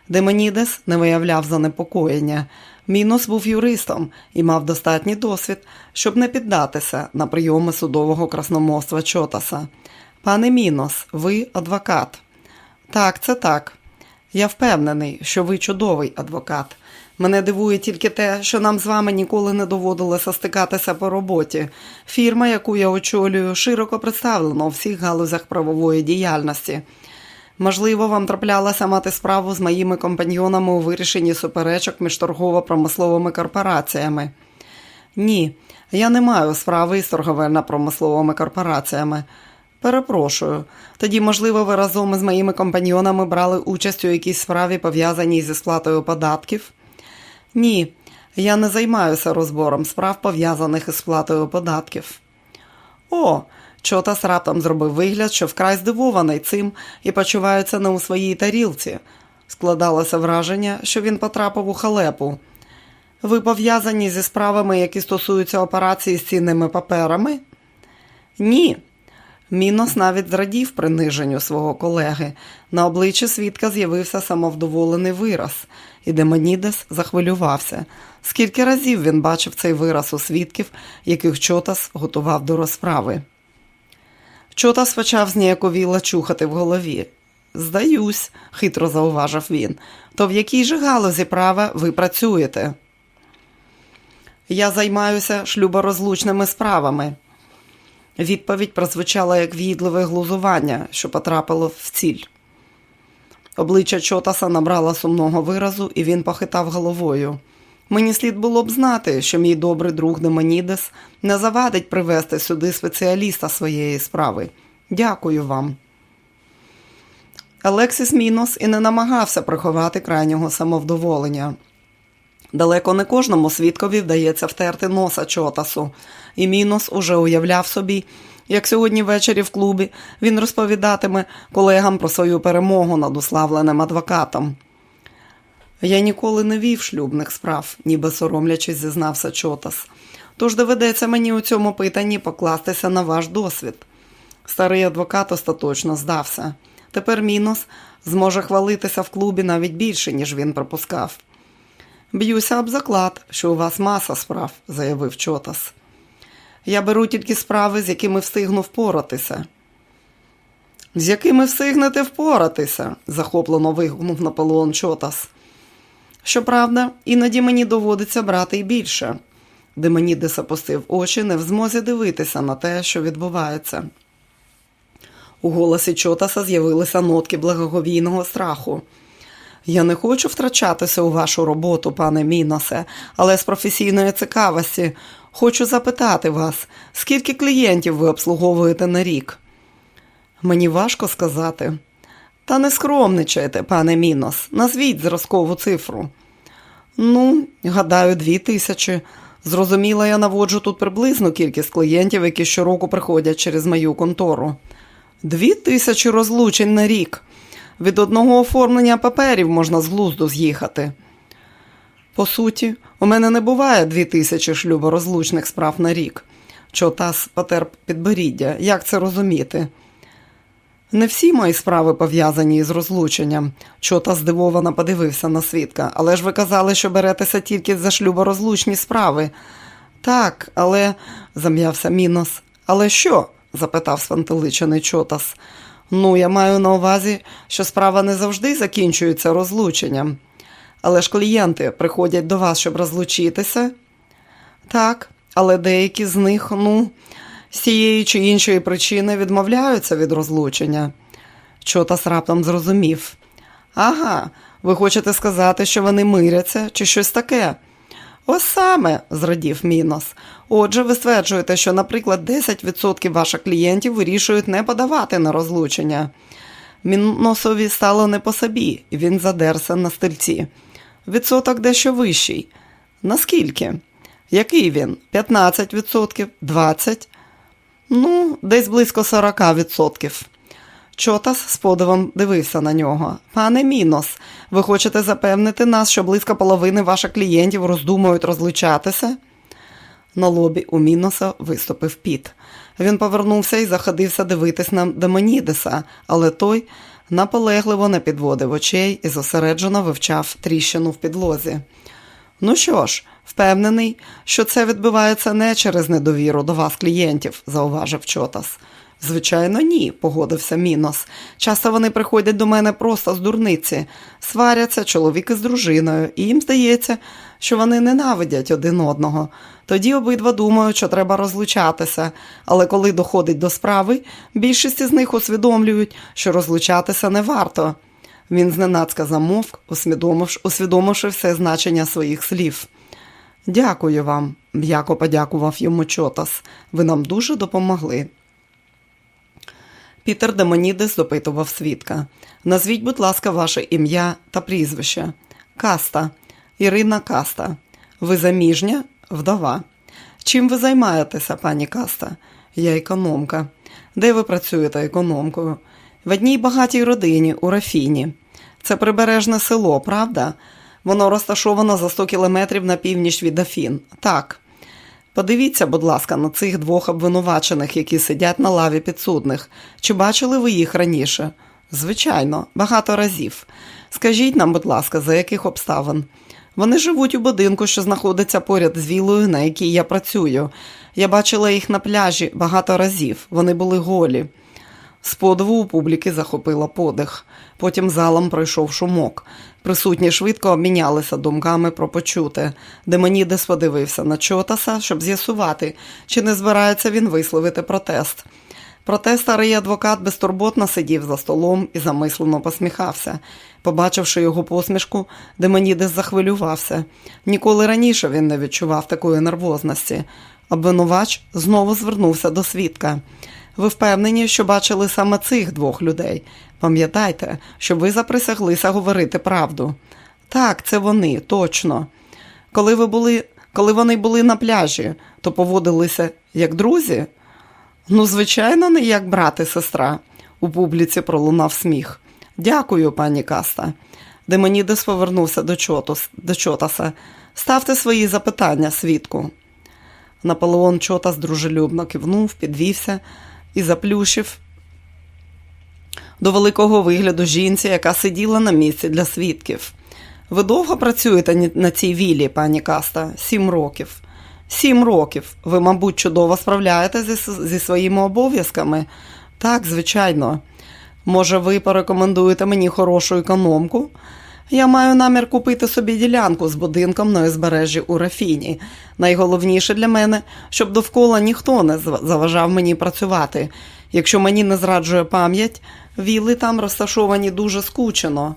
Демонідес не виявляв занепокоєння. Мінус був юристом і мав достатній досвід, щоб не піддатися на прийоми судового красномовства Чотаса. Пане Мінос, ви адвокат. Так, це так. Я впевнений, що ви чудовий адвокат. Мене дивує тільки те, що нам з вами ніколи не доводилося стикатися по роботі. Фірма, яку я очолюю, широко представлена у всіх галузях правової діяльності. Можливо, вам траплялося мати справу з моїми компаньйонами у вирішенні суперечок між торгово-промисловими корпораціями. Ні, я не маю справи із торговельно-промисловими корпораціями. Перепрошую. Тоді, можливо, ви разом із моїми компаньйонами брали участь у якійсь справі, пов'язаній зі сплатою податків? Ні, я не займаюся розбором справ, пов'язаних із сплатою податків. О, Чотас раптом зробив вигляд, що вкрай здивований цим і почувається не у своїй тарілці. Складалося враження, що він потрапив у халепу. Ви пов'язані зі справами, які стосуються операції з цінними паперами? Ні. Мінос навіть зрадів приниженню свого колеги. На обличчі свідка з'явився самовдоволений вираз, і Демонідес захвилювався. Скільки разів він бачив цей вираз у свідків, яких Чотас готував до розправи. Чотас почав зніяковіло чухати в голові. Здаюсь, хитро зауважив він, то в якій же галузі права ви працюєте? Я займаюся шлюборозлучними справами. Відповідь прозвучала як в'їдливе глузування, що потрапило в ціль. Обличчя Чотаса набрало сумного виразу, і він похитав головою. Мені слід було б знати, що мій добрий друг Демонідес не завадить привезти сюди спеціаліста своєї справи. Дякую вам. Алексіс Мінос і не намагався приховати крайнього самовдоволення. Далеко не кожному свідкові вдається втерти носа чотасу, і Мінос уже уявляв собі, як сьогодні ввечері в клубі він розповідатиме колегам про свою перемогу над уславленим адвокатом. Я ніколи не вів шлюбних справ, ніби соромлячись, зізнався чотас. Тож доведеться мені у цьому питанні покластися на ваш досвід. Старий адвокат остаточно здався. Тепер Мінос зможе хвалитися в клубі навіть більше, ніж він припускав. Б'юся об заклад, що у вас маса справ, заявив Чотас. Я беру тільки справи, з якими встигну впоратися. З якими встигнете впоратися? захоплено вигукнув Наполеон Чотас. Щоправда, іноді мені доводиться брати й більше. Демонідес опустив очі, не в змозі дивитися на те, що відбувається. У голосі Чотаса з'явилися нотки благоговійного страху. Я не хочу втрачатися у вашу роботу, пане Міносе, але з професійної цікавості хочу запитати вас, скільки клієнтів ви обслуговуєте на рік? Мені важко сказати. Та не скромничайте, пане Мінос, назвіть зразкову цифру. Ну, гадаю, дві тисячі. Зрозуміло, я наводжу тут приблизну кількість клієнтів, які щороку приходять через мою контору. Дві тисячі розлучень на рік. Від одного оформлення паперів можна з глузду з'їхати. По суті, у мене не буває дві тисячі шлюборозлучних справ на рік. Чотас потер підборіддя. Як це розуміти? Не всі мої справи пов'язані із розлученням. Чота здивовано подивився на свідка. Але ж ви казали, що беретеся тільки за шлюборозлучні справи. Так, але, зам'явся Мінос. Але що? запитав свантеличений Чотас. Ну, я маю на увазі, що справа не завжди закінчується розлученням. Але ж клієнти приходять до вас, щоб розлучитися? Так, але деякі з них, ну, з цієї чи іншої причини відмовляються від розлучення. Чотас раптом зрозумів. Ага, ви хочете сказати, що вони миряться, чи щось таке? Ось саме, зрадів Мінос. Отже, ви стверджуєте, що, наприклад, 10% ваших клієнтів вирішують не подавати на розлучення. Міносові стало не по собі, і він задерся на стільці. Відсоток дещо вищий. Наскільки? Який він? 15%? 20%? Ну, десь близько 40%. Чотас з подивом дивився на нього. Пане Мінос, ви хочете запевнити нас, що близько половини ваших клієнтів роздумують розлучатися? На лобі у Міноса виступив піт. Він повернувся і заходився дивитись на Демонідеса, але той наполегливо не підводив очей і зосереджено вивчав тріщину в підлозі. Ну що ж, впевнений, що це відбувається не через недовіру до вас, клієнтів, зауважив Чотас. Звичайно, ні, погодився Мінос. Часто вони приходять до мене просто з дурниці, сваряться чоловік із дружиною, і їм здається, що вони ненавидять один одного. Тоді обидва думають, що треба розлучатися, але коли доходить до справи, більшість із них усвідомлюють, що розлучатися не варто. Він зненацька замовк, усвідомивши, все значення своїх слів. Дякую вам, м'яко подякував йому Чотас. Ви нам дуже допомогли. Пітер Демонідес допитував свідка. Назвіть, будь ласка, ваше ім'я та прізвище. Каста, Ірина Каста. Ви заміжня? Вдова. Чим ви займаєтеся, пані Каста? Я економка. Де ви працюєте економкою? В одній багатій родині у Рафіні. Це прибережне село, правда? Воно розташовано за 100 кілометрів на північ від Афін. Так. Подивіться, будь ласка, на цих двох обвинувачених, які сидять на лаві підсудних. Чи бачили ви їх раніше? Звичайно, багато разів. Скажіть нам, будь ласка, за яких обставин? Вони живуть у будинку, що знаходиться поряд з вілою, на якій я працюю. Я бачила їх на пляжі багато разів. Вони були голі. З подиву у публіки захопила подих. Потім залом пройшов шумок. Присутні швидко обмінялися думками про почуте. Демонідес подивився на Чотаса, щоб з'ясувати, чи не збирається він висловити протест. Проте старий адвокат безтурботно сидів за столом і замислено посміхався. Побачивши його посмішку, Демонідес захвилювався. Ніколи раніше він не відчував такої нервозності. Обвинувач знову звернувся до свідка. Ви впевнені, що бачили саме цих двох людей. Пам'ятайте, що ви заприсяглися говорити правду. Так, це вони, точно. Коли ви були, коли вони були на пляжі, то поводилися як друзі? Ну, звичайно, не як брат і сестра. У публіці пролунав сміх. Дякую, пані Каста. Демонідес повернувся до, Чотус, до Чотаса. Ставте свої запитання, свідку. Наполеон Чотас дружелюбно кивнув, підвівся і заплющив до великого вигляду жінці, яка сиділа на місці для свідків. Ви довго працюєте на цій вілі, пані Каста? Сім років. Сім років. Ви, мабуть, чудово справляєтеся зі, своїми обов'язками? Так, звичайно. Може, ви порекомендуєте мені хорошу економку? Я маю намір купити собі ділянку з будинком на узбережжі у Рафіні. Найголовніше для мене, щоб довкола ніхто не заважав мені працювати. Якщо мені не зраджує пам'ять, віли там розташовані дуже скучено.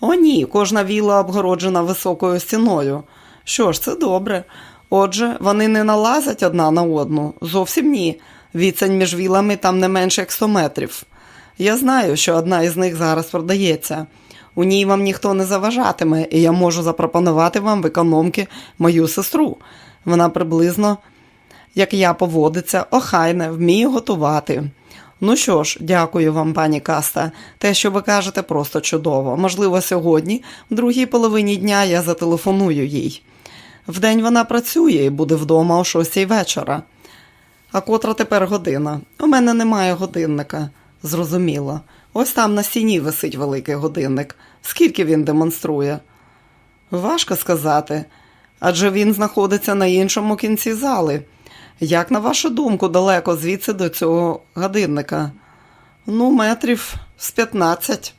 О, ні, кожна віла обгороджена високою стіною. Що ж, це добре. Отже, вони не налазять одна на одну. Зовсім ні. Відстань між вілами там не менше як 100 метрів. Я знаю, що одна із них зараз продається. У ній вам ніхто не заважатиме, і я можу запропонувати вам в економки мою сестру. Вона приблизно, як я поводиться, охайне, вміє готувати. Ну що ж, дякую вам, пані Каста. Те, що ви кажете, просто чудово. Можливо, сьогодні, в другій половині дня, я зателефоную їй. Вдень вона працює і буде вдома о шостій вечора. А котра тепер година? У мене немає годинника. Зрозуміло. Ось там на стіні висить великий годинник. Скільки він демонструє? Важко сказати. Адже він знаходиться на іншому кінці зали. Як, на вашу думку, далеко звідси до цього годинника? Ну, метрів з 15.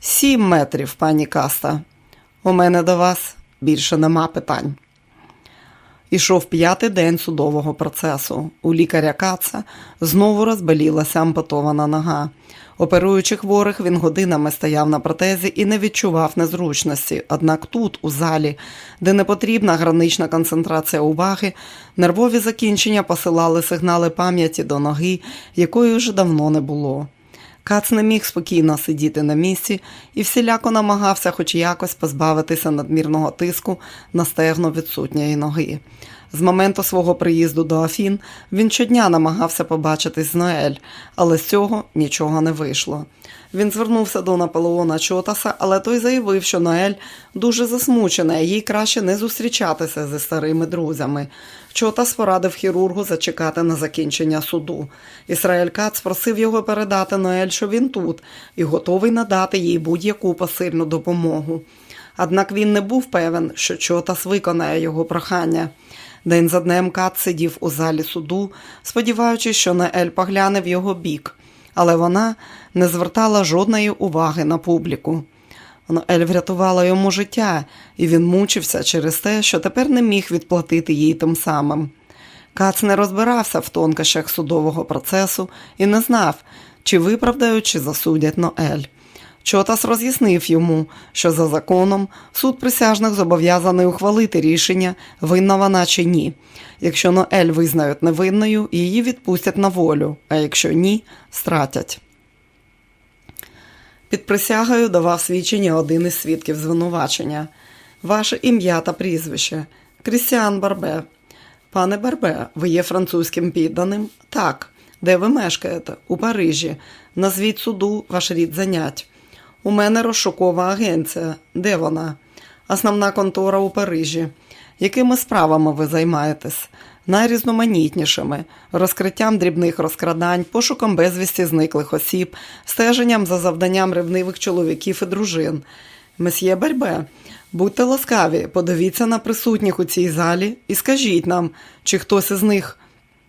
Сім метрів, пані Каста. У мене до вас більше нема питань. Ішов п'ятий день судового процесу. У лікаря Каца знову розболілася ампутована нога. Оперуючи хворих, він годинами стояв на протезі і не відчував незручності. Однак тут, у залі, де не потрібна гранична концентрація уваги, нервові закінчення посилали сигнали пам'яті до ноги, якої вже давно не було. Кац не міг спокійно сидіти на місці і всіляко намагався хоч якось позбавитися надмірного тиску на стегно відсутньої ноги. З моменту свого приїзду до Афін він щодня намагався побачитись з Ноель, але з цього нічого не вийшло. Він звернувся до Наполеона Чотаса, але той заявив, що Ноель дуже засмучена, їй краще не зустрічатися зі старими друзями. Чотас порадив хірургу зачекати на закінчення суду. Ісраїль Кац просив його передати Ноель, що він тут, і готовий надати їй будь-яку посильну допомогу. Однак він не був певен, що Чотас виконає його прохання. День за днем Кат сидів у залі суду, сподіваючись, що Наель погляне в його бік, але вона не звертала жодної уваги на публіку. Ноель врятувала йому життя, і він мучився через те, що тепер не міг відплатити їй тим самим. Кац не розбирався в тонкощах судового процесу і не знав, чи виправдають, чи засудять Ноель. Чотас роз'яснив йому, що за законом суд присяжних зобов'язаний ухвалити рішення, винна вона чи ні. Якщо Ноель визнають невинною, її відпустять на волю, а якщо ні, стратять. Під присягою давав свідчення один із свідків звинувачення. Ваше ім'я та прізвище Крістіан Барбе. Пане Барбе, ви є французьким підданим? Так. Де ви мешкаєте? У Парижі. Назвіть суду ваш рід занять. У мене розшукова агенція. Де вона? Основна контора у Парижі. Якими справами ви займаєтесь? Найрізноманітнішими розкриттям дрібних розкрадань, пошуком безвісті зниклих осіб, стеженням за завданням ревнивих чоловіків і дружин. Месьє Барбе, будьте ласкаві, подивіться на присутніх у цій залі і скажіть нам, чи хтось із них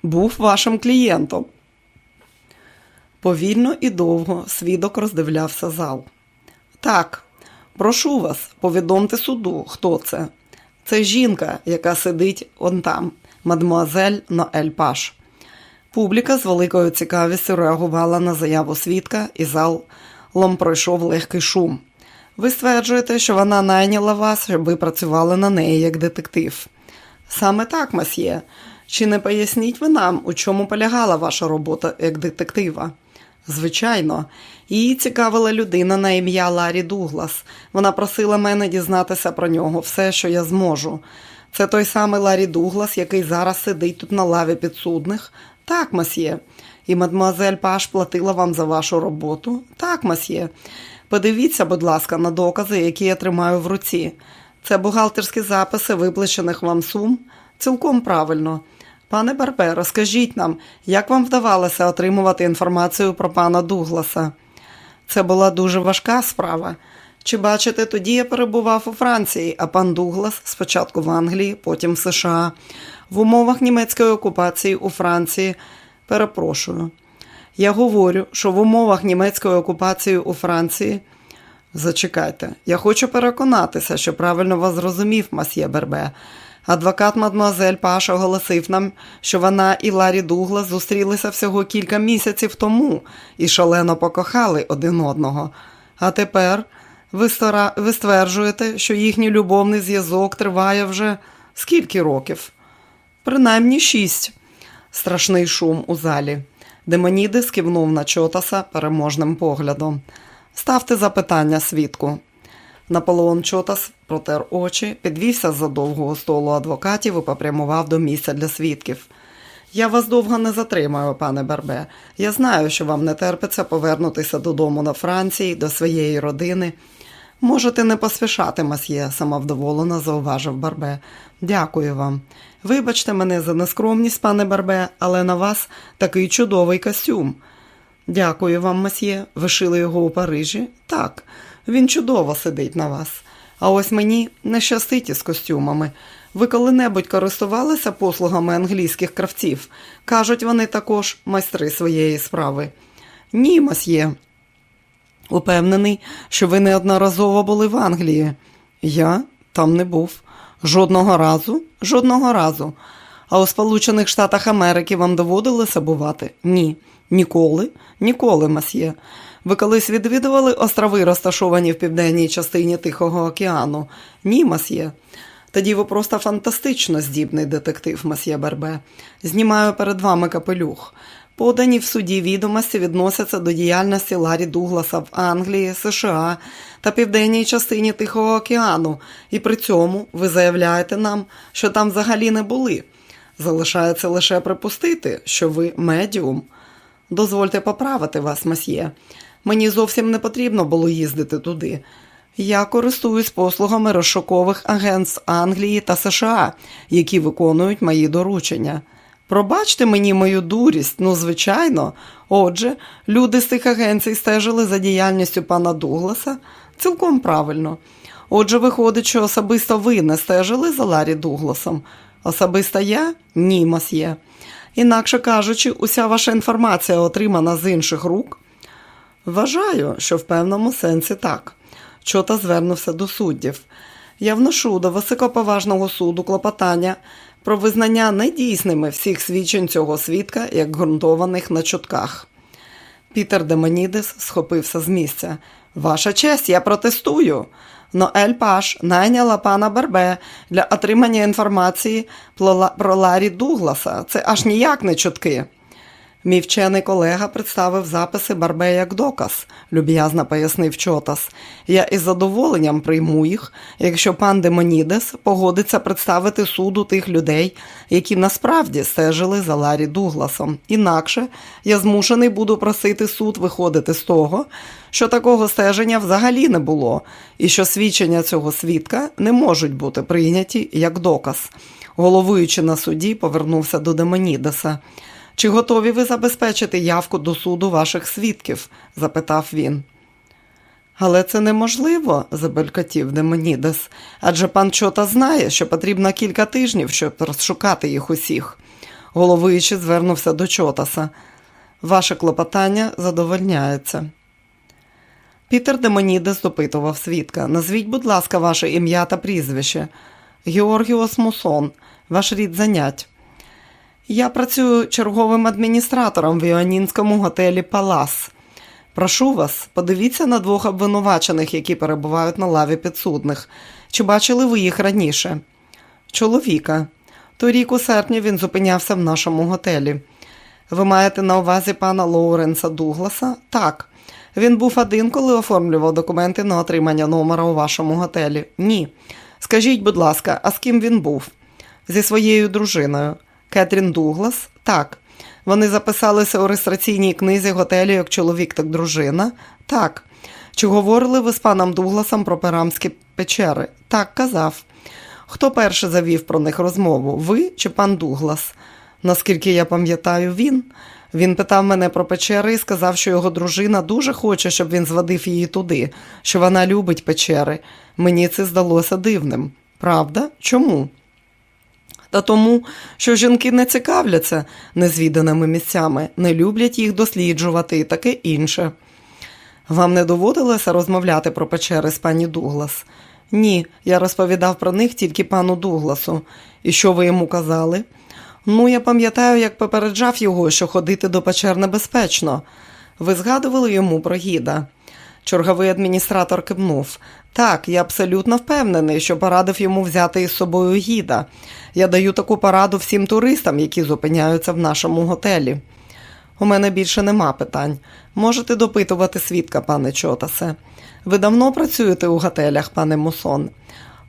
був вашим клієнтом. Повільно і довго свідок роздивлявся зал. Так, прошу вас, повідомте суду, хто це. Це жінка, яка сидить он там, мадмуазель Ноель Паш. Публіка з великою цікавістю реагувала на заяву свідка, і залом пройшов легкий шум. Ви стверджуєте, що вона найняла вас, щоб ви працювали на неї як детектив. Саме так, масьє. Чи не поясніть ви нам, у чому полягала ваша робота як детектива? Звичайно, її цікавила людина на ім'я Ларі Дуглас. Вона просила мене дізнатися про нього все, що я зможу. Це той самий Ларі Дуглас, який зараз сидить тут на лаві підсудних? Так, масьє. І мадмуазель Паш платила вам за вашу роботу? Так, масьє. Подивіться, будь ласка, на докази, які я тримаю в руці. Це бухгалтерські записи виплачених вам сум? Цілком правильно. Пане Барбе, розкажіть нам, як вам вдавалося отримувати інформацію про пана Дугласа? Це була дуже важка справа. Чи бачите, тоді я перебував у Франції, а пан Дуглас спочатку в Англії, потім в США, в умовах німецької окупації у Франції. Перепрошую. Я говорю, що в умовах німецької окупації у Франції. Зачекайте, я хочу переконатися, що правильно вас зрозумів, масьє Бербе. Адвокат мадмуазель Паш оголосив нам, що вона і Ларі Дуглас зустрілися всього кілька місяців тому і шалено покохали один одного. А тепер ви, стара... ви стверджуєте, що їхній любовний зв'язок триває вже скільки років? Принаймні шість. Страшний шум у залі. Демоніди скивнув на Чотаса переможним поглядом. Ставте запитання, свідку. Наполеон Чотас протер очі, підвівся з за довгого столу адвокатів і попрямував до місця для свідків. Я вас довго не затримаю, пане Барбе. Я знаю, що вам не терпиться повернутися додому на Франції, до своєї родини. Можете не поспішати, масьє, самовдоволено зауважив Барбе. Дякую вам. Вибачте мене за нескромність, пане Барбе, але на вас такий чудовий костюм. Дякую вам, масьє. Ви шили його у Парижі? Так, він чудово сидить на вас. А ось мені не щастить із костюмами. Ви коли-небудь користувалися послугами англійських кравців? Кажуть, вони також майстри своєї справи. Ні, масьє. Упевнений, що ви неодноразово були в Англії. Я там не був. Жодного разу, жодного разу. А у Сполучених Штатах Америки вам доводилося бувати? Ні. Ніколи, ніколи, масьє. Ви колись відвідували острови, розташовані в південній частині Тихого океану? Ні, масьє. Тоді ви просто фантастично здібний детектив, масьє Бербе. Знімаю перед вами капелюх. Подані в суді відомості відносяться до діяльності Ларі Дугласа в Англії, США та південній частині Тихого океану, і при цьому ви заявляєте нам, що там взагалі не були. Залишається лише припустити, що ви медіум. Дозвольте поправити вас, масьє. Мені зовсім не потрібно було їздити туди. Я користуюсь послугами розшукових агентств Англії та США, які виконують мої доручення. Пробачте мені мою дурість, ну, звичайно. Отже, люди з тих агенцій стежили за діяльністю пана Дугласа цілком правильно. Отже, виходить, що особисто ви не стежили за Ларі Дугласом. Особисто я ні, масьє. Інакше кажучи, уся ваша інформація отримана з інших рук. Вважаю, що в певному сенсі так. Чота звернувся до суддів. Я вношу до високоповажного суду клопотання про визнання недійсними всіх свідчень цього свідка, як ґрунтованих на чутках. Пітер Демонідес схопився з місця. Ваша честь, я протестую. Ноель Паш найняла пана Бербе для отримання інформації про Ларі Дугласа. Це аж ніяк не чутки. Мій вчений колега представив записи Барбе як доказ, люб'язно пояснив Чотас. Я із задоволенням прийму їх, якщо пан Демонідес погодиться представити суду тих людей, які насправді стежили за Ларі Дугласом. Інакше я змушений буду просити суд виходити з того, що такого стеження взагалі не було, і що свідчення цього свідка не можуть бути прийняті як доказ. Головуючи на суді, повернувся до Демонідеса. Чи готові ви забезпечити явку до суду ваших свідків? запитав він. Але це неможливо, забелькотів Демонідес, адже пан Чота знає, що потрібно кілька тижнів, щоб розшукати їх усіх. Головуючи звернувся до Чотаса. Ваше клопотання задовольняється. Пітер Демонідес допитував свідка. Назвіть, будь ласка, ваше ім'я та прізвище. Георгіос Мусон, ваш рід занять. Я працюю черговим адміністратором в Іонінському готелі Палас. Прошу вас, подивіться на двох обвинувачених, які перебувають на лаві підсудних. Чи бачили ви їх раніше? Чоловіка. Торік у серпні він зупинявся в нашому готелі. Ви маєте на увазі пана Лоуренса Дугласа? Так. Він був один, коли оформлював документи на отримання номера у вашому готелі. Ні. Скажіть, будь ласка, а з ким він був? Зі своєю дружиною. Кетрін Дуглас? Так. Вони записалися у реєстраційній книзі готелю як чоловік, так дружина? Так. Чи говорили ви з паном Дугласом про Перамські печери? Так, казав. Хто перше завів про них розмову? Ви чи пан Дуглас? Наскільки я пам'ятаю, він. Він питав мене про печери і сказав, що його дружина дуже хоче, щоб він зводив її туди, що вона любить печери. Мені це здалося дивним. Правда? Чому? Та тому, що жінки не цікавляться незвіданими місцями, не люблять їх досліджувати і таке інше. Вам не доводилося розмовляти про печери з пані Дуглас? Ні, я розповідав про них тільки пану Дугласу. І що ви йому казали? Ну, я пам'ятаю, як попереджав його, що ходити до печер небезпечно. Ви згадували йому про гіда? Черговий адміністратор кивнув. Так, я абсолютно впевнений, що порадив йому взяти із собою гіда. Я даю таку пораду всім туристам, які зупиняються в нашому готелі. У мене більше нема питань. Можете допитувати свідка, пане Чотасе. Ви давно працюєте у готелях, пане Мусон?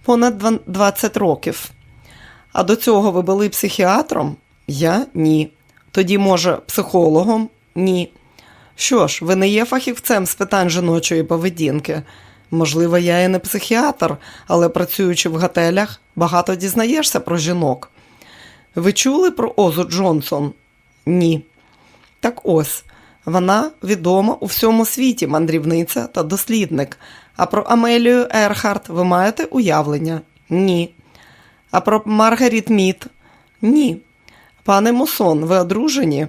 Понад 20 років. А до цього ви були психіатром? Я ні. Тоді, може, психологом? Ні. Що ж, ви не є фахівцем з питань жіночої поведінки. Можливо, я і не психіатр, але працюючи в готелях, багато дізнаєшся про жінок. Ви чули про Озу Джонсон? Ні. Так ось, вона відома у всьому світі мандрівниця та дослідник. А про Амелію Ерхарт ви маєте уявлення? Ні. А про Маргаріт Міт? Ні. Пане Мусон, ви одружені?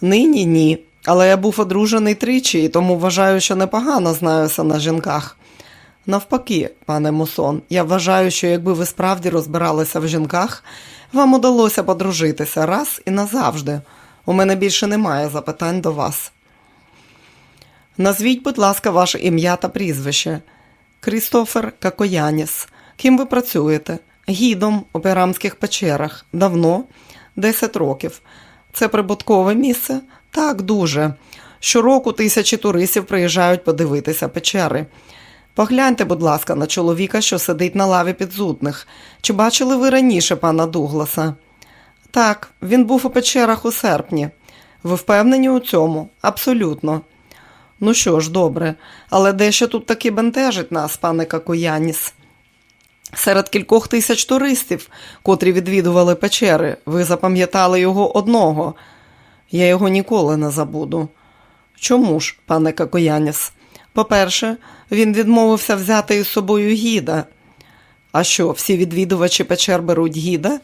Нині ні. Але я був одружений тричі і тому вважаю, що непогано знаюся на жінках. Навпаки, пане Мусон, я вважаю, що якби ви справді розбиралися в жінках, вам удалося подружитися раз і назавжди. У мене більше немає запитань до вас. Назвіть, будь ласка, ваше ім'я та прізвище. Крістофер Какояніс. Ким ви працюєте? Гідом у Перамських печерах. Давно? Десять років. Це прибуткове місце? Так, дуже. Щороку тисячі туристів приїжджають подивитися печери. Погляньте, будь ласка, на чоловіка, що сидить на лаві підзутних. Чи бачили ви раніше пана Дугласа? Так, він був у печерах у серпні. Ви впевнені у цьому? Абсолютно. Ну що ж, добре, але дещо тут таки бентежить нас, пане Какуяніс. Серед кількох тисяч туристів, котрі відвідували печери, ви запам'ятали його одного. Я його ніколи не забуду. Чому ж, пане Какояніс? По-перше, він відмовився взяти із собою гіда. А що, всі відвідувачі печер беруть гіда?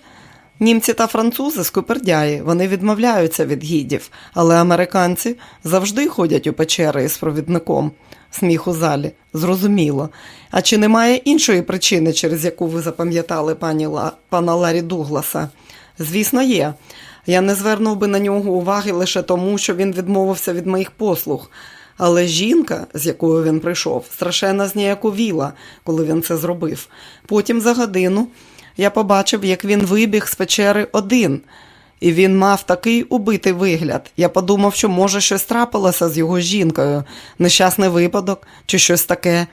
Німці та французи скупердяї, вони відмовляються від гідів, але американці завжди ходять у печери із провідником. Сміх у залі, зрозуміло. А чи немає іншої причини, через яку ви запам'ятали пана Ларі Дугласа? Звісно, є. Я не звернув би на нього уваги лише тому, що він відмовився від моїх послуг. Але жінка, з якою він прийшов, страшенно зніяковіла, коли він це зробив. Потім за годину я побачив, як він вибіг з печери один, І він мав такий убитий вигляд. Я подумав, що може щось трапилося з його жінкою, нещасний випадок чи щось таке.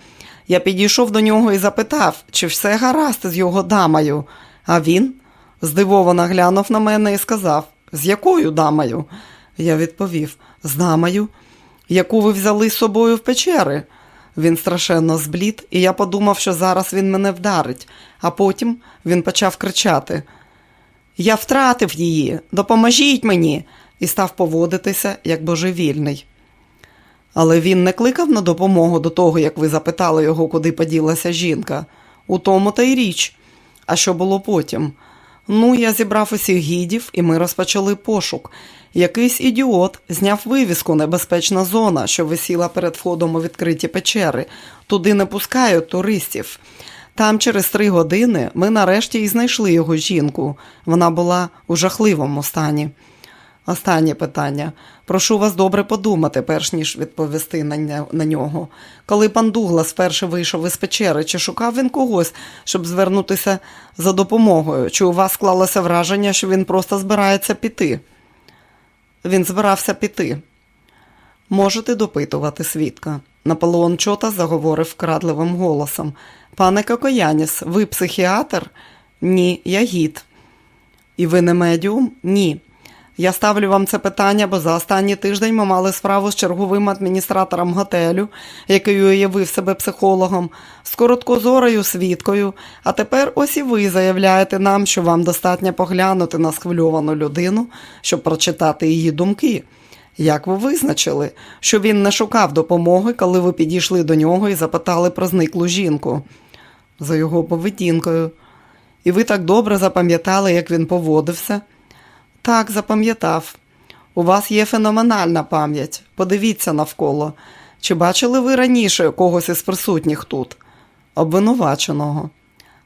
Я підійшов до нього і запитав, чи все гаразд з його дамою. А він здивовано глянув на мене і сказав: З якою дамою? Я відповів: з дамою, яку ви взяли з собою в печери. Він страшенно зблід, і я подумав, що зараз він мене вдарить, а потім він почав кричати: Я втратив її, допоможіть мені, і став поводитися як божевільний. Але він не кликав на допомогу до того, як ви запитали його, куди поділася жінка. У тому та й річ. А що було потім? Ну, я зібрав усіх гідів, і ми розпочали пошук. Якийсь ідіот зняв вивіску Небезпечна зона, що висіла перед входом у відкриті печери. Туди не пускають туристів. Там через три години ми нарешті і знайшли його жінку. Вона була у жахливому стані. Останнє питання. Прошу вас добре подумати, перш ніж відповісти на, нього. Коли пан Дуглас вперше вийшов із печери, чи шукав він когось, щоб звернутися за допомогою? Чи у вас склалося враження, що він просто збирається піти? Він збирався піти. Можете допитувати свідка. Наполеон Чота заговорив вкрадливим голосом. Пане Кокояніс, ви психіатр? Ні, я гід. І ви не медіум? Ні. Я ставлю вам це питання, бо за останній тиждень ми мали справу з черговим адміністратором готелю, який уявив себе психологом, з короткозорою свідкою. А тепер ось і ви заявляєте нам, що вам достатньо поглянути на схвильовану людину, щоб прочитати її думки. Як ви визначили, що він не шукав допомоги, коли ви підійшли до нього і запитали про зниклу жінку? За його поведінкою. І ви так добре запам'ятали, як він поводився? Так, запам'ятав. У вас є феноменальна пам'ять. Подивіться навколо. Чи бачили ви раніше когось із присутніх тут? Обвинуваченого.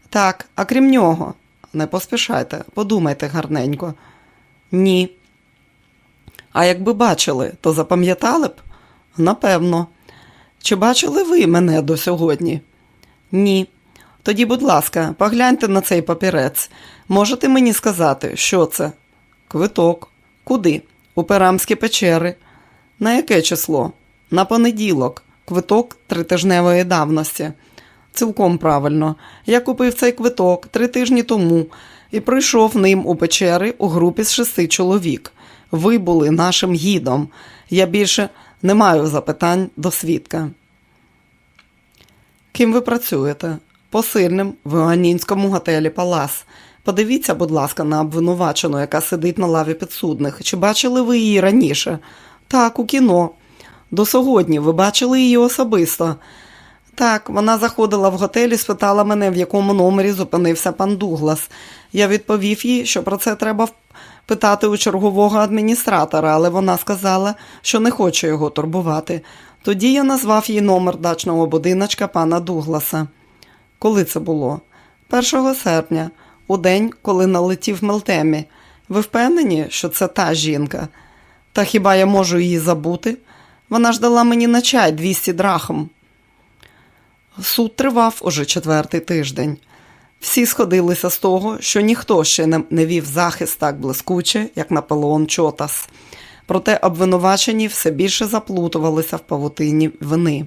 Так, а крім нього. Не поспішайте, подумайте гарненько. Ні. А якби бачили, то запам'ятали б? Напевно. Чи бачили ви мене до сьогодні? Ні. Тоді, будь ласка, погляньте на цей папірець. Можете мені сказати, що це? Квиток. Куди? У Перамські печери. На яке число? На понеділок. Квиток тритижневої давності. Цілком правильно. Я купив цей квиток три тижні тому і прийшов ним у печери у групі з шести чоловік. Ви були нашим гідом. Я більше не маю запитань до свідка. Ким ви працюєте? Посильним в Іоанінському готелі Палас. Подивіться, будь ласка, на обвинувачену, яка сидить на лаві підсудних. Чи бачили ви її раніше? Так, у кіно. До сьогодні ви бачили її особисто. Так, вона заходила в готель і спитала мене, в якому номері зупинився пан Дуглас. Я відповів їй, що про це треба питати у чергового адміністратора, але вона сказала, що не хоче його турбувати. Тоді я назвав їй номер дачного будиночка пана Дугласа. Коли це було? 1 серпня у день, коли налетів Мелтемі. Ви впевнені, що це та жінка? Та хіба я можу її забути? Вона ж дала мені на чай 200 драхм. Суд тривав уже четвертий тиждень. Всі сходилися з того, що ніхто ще не вів захист так блискуче, як Наполеон Чотас. Проте обвинувачені все більше заплутувалися в павутині вини.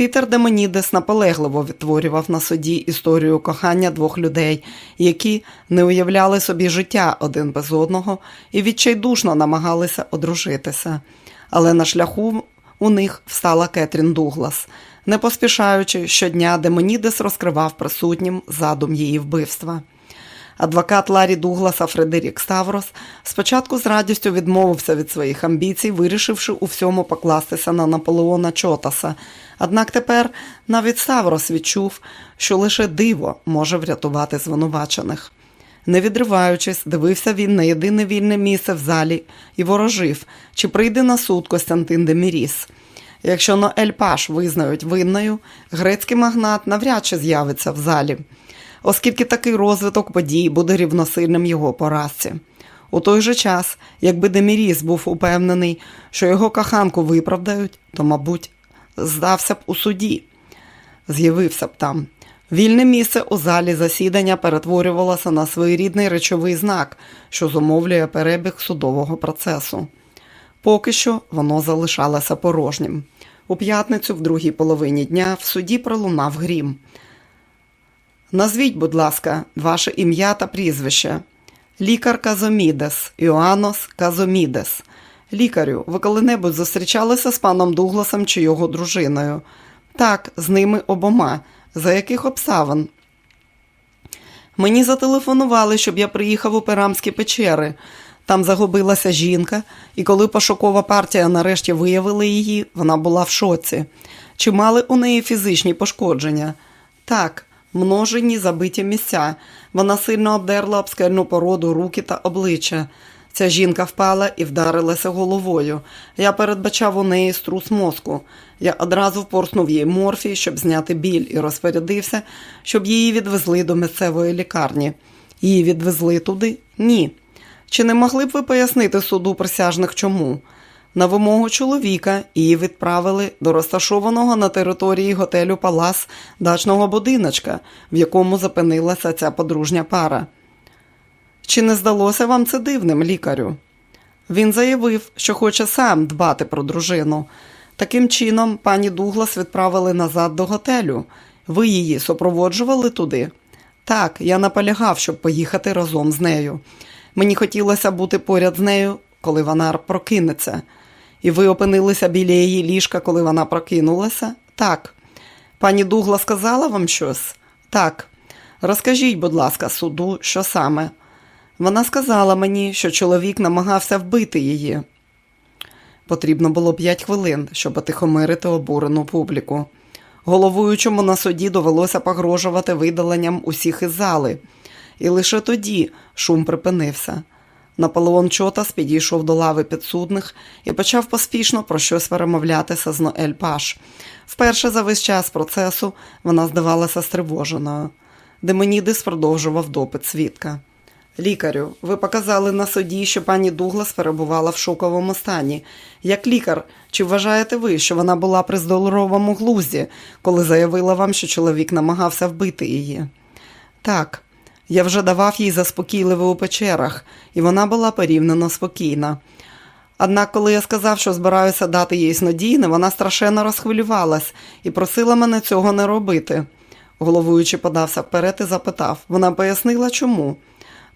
Пітер Демонідес наполегливо відтворював на суді історію кохання двох людей, які не уявляли собі життя один без одного і відчайдушно намагалися одружитися. Але на шляху у них встала Кетрін Дуглас. Не поспішаючи, щодня Демонідес розкривав присутнім задум її вбивства. Адвокат Ларі Дугласа Фредерік Ставрос спочатку з радістю відмовився від своїх амбіцій, вирішивши у всьому покластися на Наполеона Чотаса. Однак тепер навіть Ставрос відчув, що лише диво може врятувати звинувачених. Не відриваючись, дивився він на єдине вільне місце в залі і ворожив, чи прийде на суд Костянтин Деміріс. Якщо Ноель Паш визнають винною, грецький магнат навряд чи з'явиться в залі оскільки такий розвиток подій буде рівносильним його поразці. У той же час, якби Деміріс був упевнений, що його коханку виправдають, то, мабуть, здався б у суді, з'явився б там. Вільне місце у залі засідання перетворювалося на своєрідний речовий знак, що зумовлює перебіг судового процесу. Поки що воно залишалося порожнім. У п'ятницю, в другій половині дня, в суді пролунав грім. Назвіть, будь ласка, ваше ім'я та прізвище. Лікар Казомідес, Іоанос Казомідес. Лікарю, ви коли-небудь зустрічалися з паном Дугласом чи його дружиною? Так, з ними обома. За яких обставин? Мені зателефонували, щоб я приїхав у Перамські печери. Там загубилася жінка, і коли пошукова партія нарешті виявила її, вона була в шоці. Чи мали у неї фізичні пошкодження? Так, множені забиті місця. Вона сильно обдерла об скельну породу руки та обличчя. Ця жінка впала і вдарилася головою. Я передбачав у неї струс мозку. Я одразу впорснув їй морфій, щоб зняти біль, і розпорядився, щоб її відвезли до місцевої лікарні. Її відвезли туди? Ні. Чи не могли б ви пояснити суду присяжних чому? На вимогу чоловіка її відправили до розташованого на території готелю Палас дачного будиночка, в якому зупинилася ця подружня пара. Чи не здалося вам це дивним, лікарю? Він заявив, що хоче сам дбати про дружину. Таким чином, пані Дуглас відправили назад до готелю. Ви її супроводжували туди? Так, я наполягав, щоб поїхати разом з нею. Мені хотілося бути поряд з нею, коли вона прокинеться. І ви опинилися біля її ліжка, коли вона прокинулася? Так. Пані Дугла сказала вам щось? Так. Розкажіть, будь ласка, суду, що саме. Вона сказала мені, що чоловік намагався вбити її. Потрібно було п'ять хвилин, щоб отихомирити обурену публіку. Головуючому на суді довелося погрожувати видаленням усіх із зали, і лише тоді шум припинився. Наполеон Чотас підійшов до лави підсудних і почав поспішно про щось перемовлятися з Ноель Паш. Вперше за весь час процесу вона здавалася стривоженою. Деменідис продовжував допит свідка. Лікарю, ви показали на суді, що пані Дуглас перебувала в шоковому стані. Як лікар, чи вважаєте ви, що вона була при здоровому глузді, коли заявила вам, що чоловік намагався вбити її? Так, я вже давав їй заспокійливе у печерах, і вона була порівняно спокійна. Однак, коли я сказав, що збираюся дати їй снодійне, вона страшенно розхвилювалась і просила мене цього не робити. Головуючи подався вперед і запитав, вона пояснила, чому.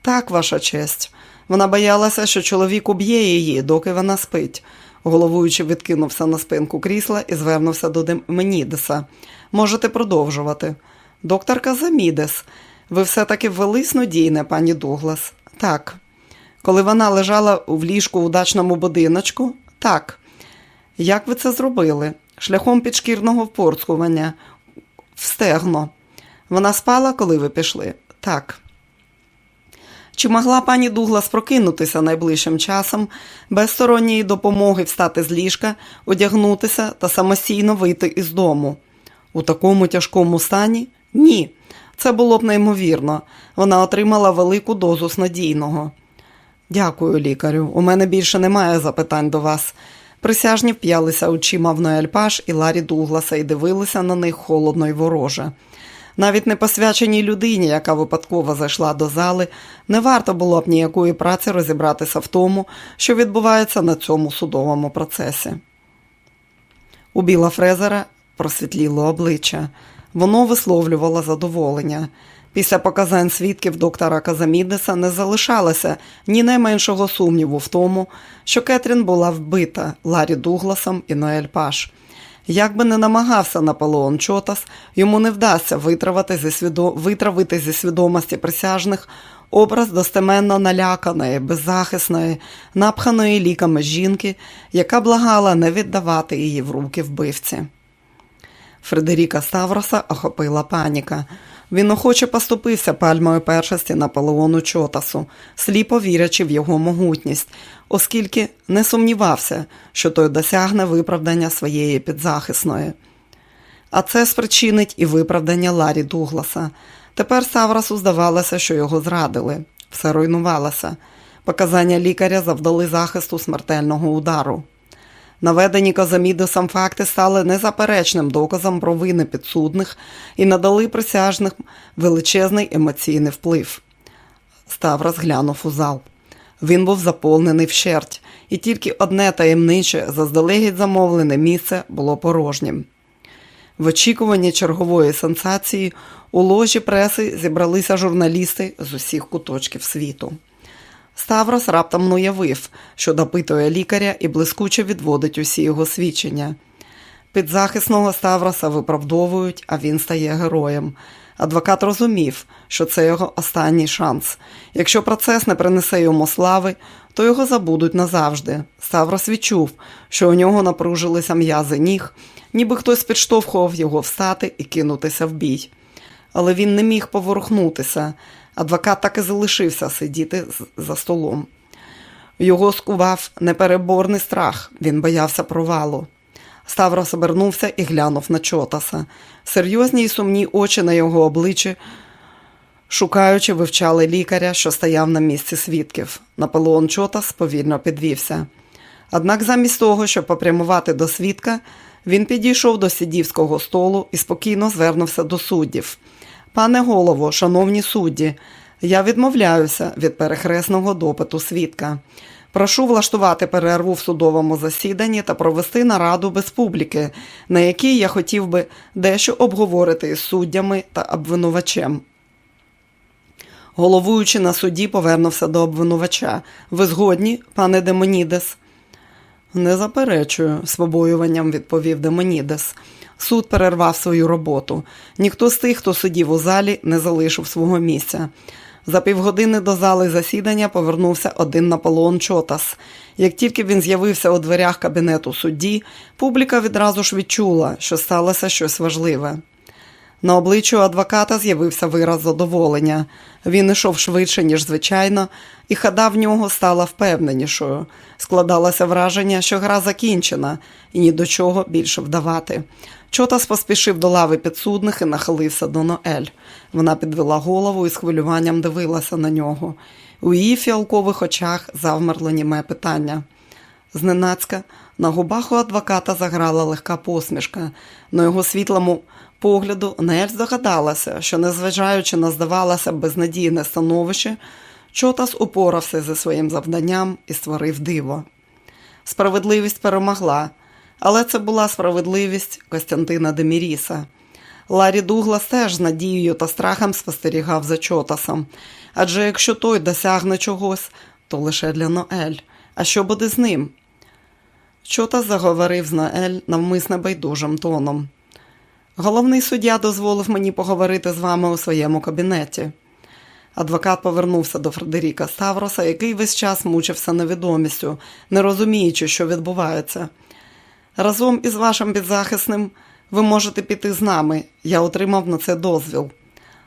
Так, ваша честь. Вона боялася, що чоловік уб'є її, доки вона спить. Головуючи відкинувся на спинку крісла і звернувся до Деменідеса. Можете продовжувати. Доктор Казамідес, ви все-таки ввели снодійне, пані Дуглас? Так. Коли вона лежала в ліжку у дачному будиночку? Так. Як ви це зробили? Шляхом підшкірного впорскування. Встегно. Вона спала, коли ви пішли? Так. Чи могла пані Дуглас прокинутися найближчим часом, без сторонньої допомоги встати з ліжка, одягнутися та самостійно вийти із дому? У такому тяжкому стані? Ні. Це було б неймовірно. Вона отримала велику дозу снадійного. Дякую, лікарю. У мене більше немає запитань до вас. Присяжні вп'ялися очима в Ноель Паш і Ларі Дугласа і дивилися на них холодно й вороже. Навіть непосвяченій людині, яка випадково зайшла до зали, не варто було б ніякої праці розібратися в тому, що відбувається на цьому судовому процесі. У Біла Фрезера просвітліло обличчя. Воно висловлювало задоволення. Після показань свідків доктора Казамідеса не залишалося ні найменшого сумніву в тому, що Кетрін була вбита Ларі Дугласом і Ноель Паш. Як би не намагався Наполеон Чотас, йому не вдасться витравити зі, свідо... витравити зі свідомості присяжних образ достеменно наляканої, беззахисної, напханої ліками жінки, яка благала не віддавати її в руки вбивці. Фредеріка Ставроса охопила паніка. Він охоче поступився пальмою першості Наполеону Чотасу, сліпо вірячи в його могутність, оскільки не сумнівався, що той досягне виправдання своєї підзахисної. А це спричинить і виправдання Ларі Дугласа. Тепер Саврасу здавалося, що його зрадили, все руйнувалося. Показання лікаря завдали захисту смертельного удару. Наведені Казамідосом факти стали незаперечним доказом про вини підсудних і надали присяжних величезний емоційний вплив. Став розглянув у зал. Він був заповнений вщерть, і тільки одне таємниче, заздалегідь замовлене місце було порожнім. В очікуванні чергової сенсації у ложі преси зібралися журналісти з усіх куточків світу. Ставрос раптом уявив, що допитує лікаря і блискуче відводить усі його свідчення. Підзахисного Ставроса виправдовують, а він стає героєм. Адвокат розумів, що це його останній шанс. Якщо процес не принесе йому слави, то його забудуть назавжди. Ставрос відчув, що у нього напружилися м'язи ніг, ніби хтось підштовхував його встати і кинутися в бій. Але він не міг поворухнутися. Адвокат так і залишився сидіти за столом. Його скував непереборний страх, він боявся провалу. Ставрос обернувся і глянув на Чотаса. Серйозні й сумні очі на його обличчі, шукаючи, вивчали лікаря, що стояв на місці свідків. Наполеон Чотас повільно підвівся. Однак, замість того, щоб попрямувати до свідка, він підійшов до сидівського столу і спокійно звернувся до суддів. Пане голово, шановні судді, я відмовляюся від перехресного допиту свідка. Прошу влаштувати перерву в судовому засіданні та провести нараду без публіки, на якій я хотів би дещо обговорити із суддями та обвинувачем. Головуючи на суді, повернувся до обвинувача. Ви згодні, пане Демонідес? Не заперечую, з побоюванням відповів Демонідес. Суд перервав свою роботу. Ніхто з тих, хто сидів у залі, не залишив свого місця. За півгодини до зали засідання повернувся один Наполеон Чотас. Як тільки він з'явився у дверях кабінету судді, публіка відразу ж відчула, що сталося щось важливе. На обличчю адвоката з'явився вираз задоволення. Він йшов швидше, ніж звичайно, і хода в нього стала впевненішою. Складалося враження, що гра закінчена, і ні до чого більше вдавати. Чотас поспішив до лави підсудних і нахилився до Ноель. Вона підвела голову і з хвилюванням дивилася на нього. У її фіалкових очах завмерло німе питання. Зненацька на губах у адвоката заграла легка посмішка. На його світлому погляду Нель здогадалася, що, незважаючи на здавалося безнадійне становище, Чотас упорався зі своїм завданням і створив диво. Справедливість перемогла, але це була справедливість Костянтина Деміріса. Ларі Дуглас теж з надією та страхом спостерігав за Чотасом. Адже якщо той досягне чогось, то лише для Ноель. А що буде з ним? Чотас заговорив з Ноель навмисне байдужим тоном. Головний суддя дозволив мені поговорити з вами у своєму кабінеті. Адвокат повернувся до Фредеріка Ставроса, який весь час мучився невідомістю, не розуміючи, що відбувається. Разом із вашим підзахисним ви можете піти з нами. Я отримав на це дозвіл.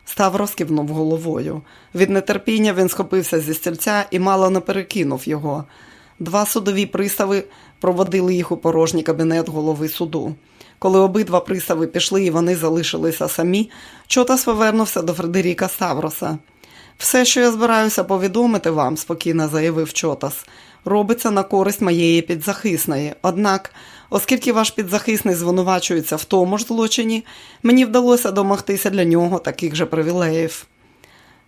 Ставрос кивнув головою. Від нетерпіння він схопився зі стільця і мало не перекинув його. Два судові пристави проводили їх у порожній кабінет голови суду. Коли обидва пристави пішли і вони залишилися самі, Чотас повернувся до Фредеріка Ставроса. Все, що я збираюся повідомити вам, спокійно заявив Чотас, робиться на користь моєї підзахисної. Однак, оскільки ваш підзахисний звинувачується в тому ж злочині, мені вдалося домогтися для нього таких же привілеїв.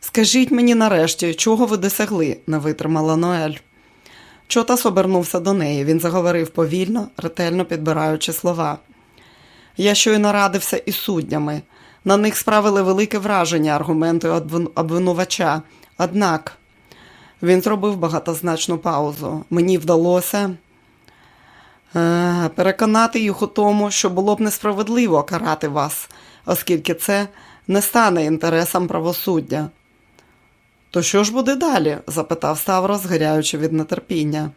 Скажіть мені нарешті, чого ви досягли, не витримала Ноель. Чотас обернувся до неї. Він заговорив повільно, ретельно підбираючи слова. Я щойно радився із суддями. На них справили велике враження аргументи обвинувача. Однак він зробив багатозначну паузу. Мені вдалося е, переконати їх у тому, що було б несправедливо карати вас, оскільки це не стане інтересом правосуддя. То що ж буде далі? запитав Ставрос, згоряючи від нетерпіння.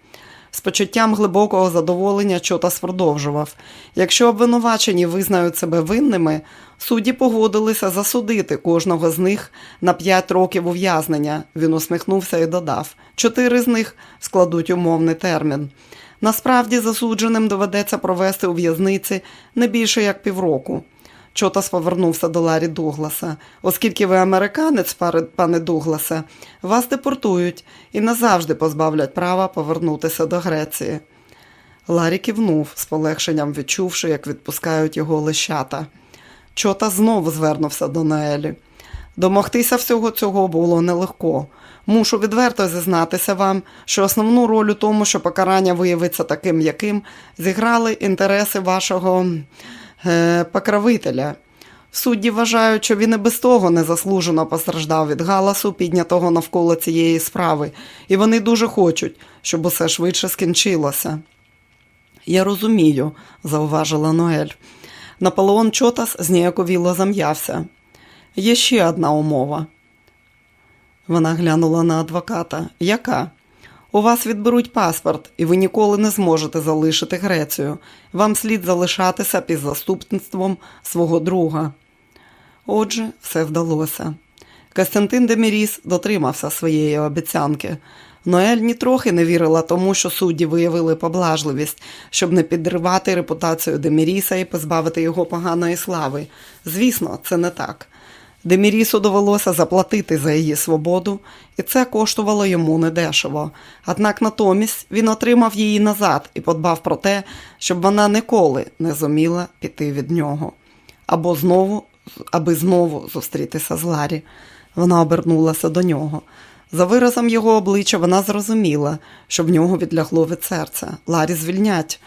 З почуттям глибокого задоволення Чотас продовжував. Якщо обвинувачені визнають себе винними, судді погодилися засудити кожного з них на п'ять років ув'язнення. Він усміхнувся і додав. Чотири з них складуть умовний термін. Насправді засудженим доведеться провести у в'язниці не більше як півроку. Чотас повернувся до Ларі Дугласа. Оскільки ви американець, пане Дугласе, вас депортують і назавжди позбавлять права повернутися до Греції. Ларі кивнув, з полегшенням відчувши, як відпускають його лищата. Чота знову звернувся до Наелі. Домогтися всього цього було нелегко. Мушу відверто зізнатися вам, що основну роль у тому, що покарання виявиться таким, яким, зіграли інтереси вашого е, покровителя. Судді вважають, що він і без того незаслужено постраждав від галасу, піднятого навколо цієї справи, і вони дуже хочуть, щоб усе швидше скінчилося. Я розумію, зауважила Ноель. Наполеон Чотас зніяковіло зам'явся. Є ще одна умова. Вона глянула на адвоката. Яка? У вас відберуть паспорт, і ви ніколи не зможете залишити Грецію. Вам слід залишатися під заступництвом свого друга. Отже, все вдалося. Костянтин Деміріс дотримався своєї обіцянки. Ноель нітрохи не вірила тому, що судді виявили поблажливість, щоб не підривати репутацію Деміріса і позбавити його поганої слави. Звісно, це не так. Демірісу довелося заплатити за її свободу, і це коштувало йому недешево. Однак натомість він отримав її назад і подбав про те, щоб вона ніколи не зуміла піти від нього. Або знову, аби знову зустрітися з Ларі. Вона обернулася до нього. За виразом його обличчя вона зрозуміла, що в нього відлягло від серця. Ларі звільнять.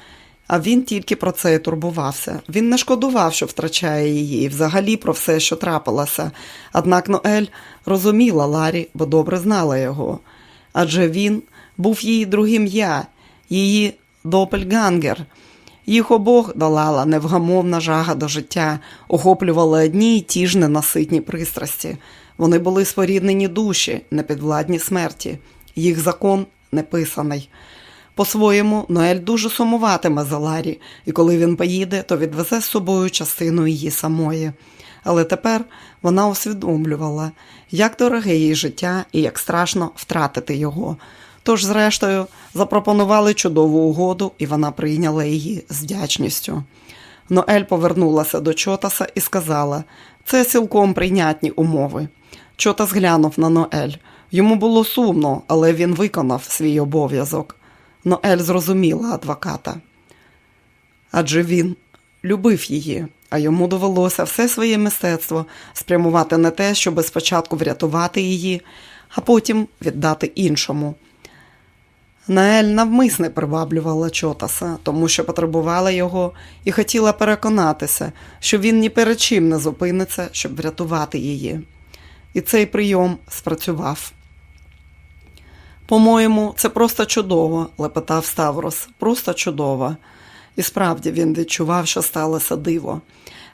А він тільки про це і турбувався. Він не шкодував, що втрачає її, і взагалі про все, що трапилося. Однак Ноель розуміла Ларі, бо добре знала його. Адже він був її другим я, її допельгангер. Їх обох долала невгамовна жага до життя, охоплювала одні й ті ж ненаситні пристрасті. Вони були споріднені душі, непідвладні смерті. Їх закон неписаний. По-своєму, Ноель дуже сумуватиме за Ларі, і коли він поїде, то відвезе з собою частину її самої. Але тепер вона усвідомлювала, як дороге їй життя і як страшно втратити його. Тож, зрештою, запропонували чудову угоду, і вона прийняла її з вдячністю. Ноель повернулася до Чотаса і сказала: це цілком прийнятні умови. Чотас глянув на Ноель. Йому було сумно, але він виконав свій обов'язок. Ноель зрозуміла адвоката. Адже він любив її, а йому довелося все своє мистецтво спрямувати на те, щоб спочатку врятувати її, а потім віддати іншому. Наель навмисне приваблювала Чотаса, тому що потребувала його і хотіла переконатися, що він ні перед чим не зупиниться, щоб врятувати її. І цей прийом спрацював. По-моєму, це просто чудово, лепетав Ставрос, просто чудово. І справді він відчував, що сталося диво.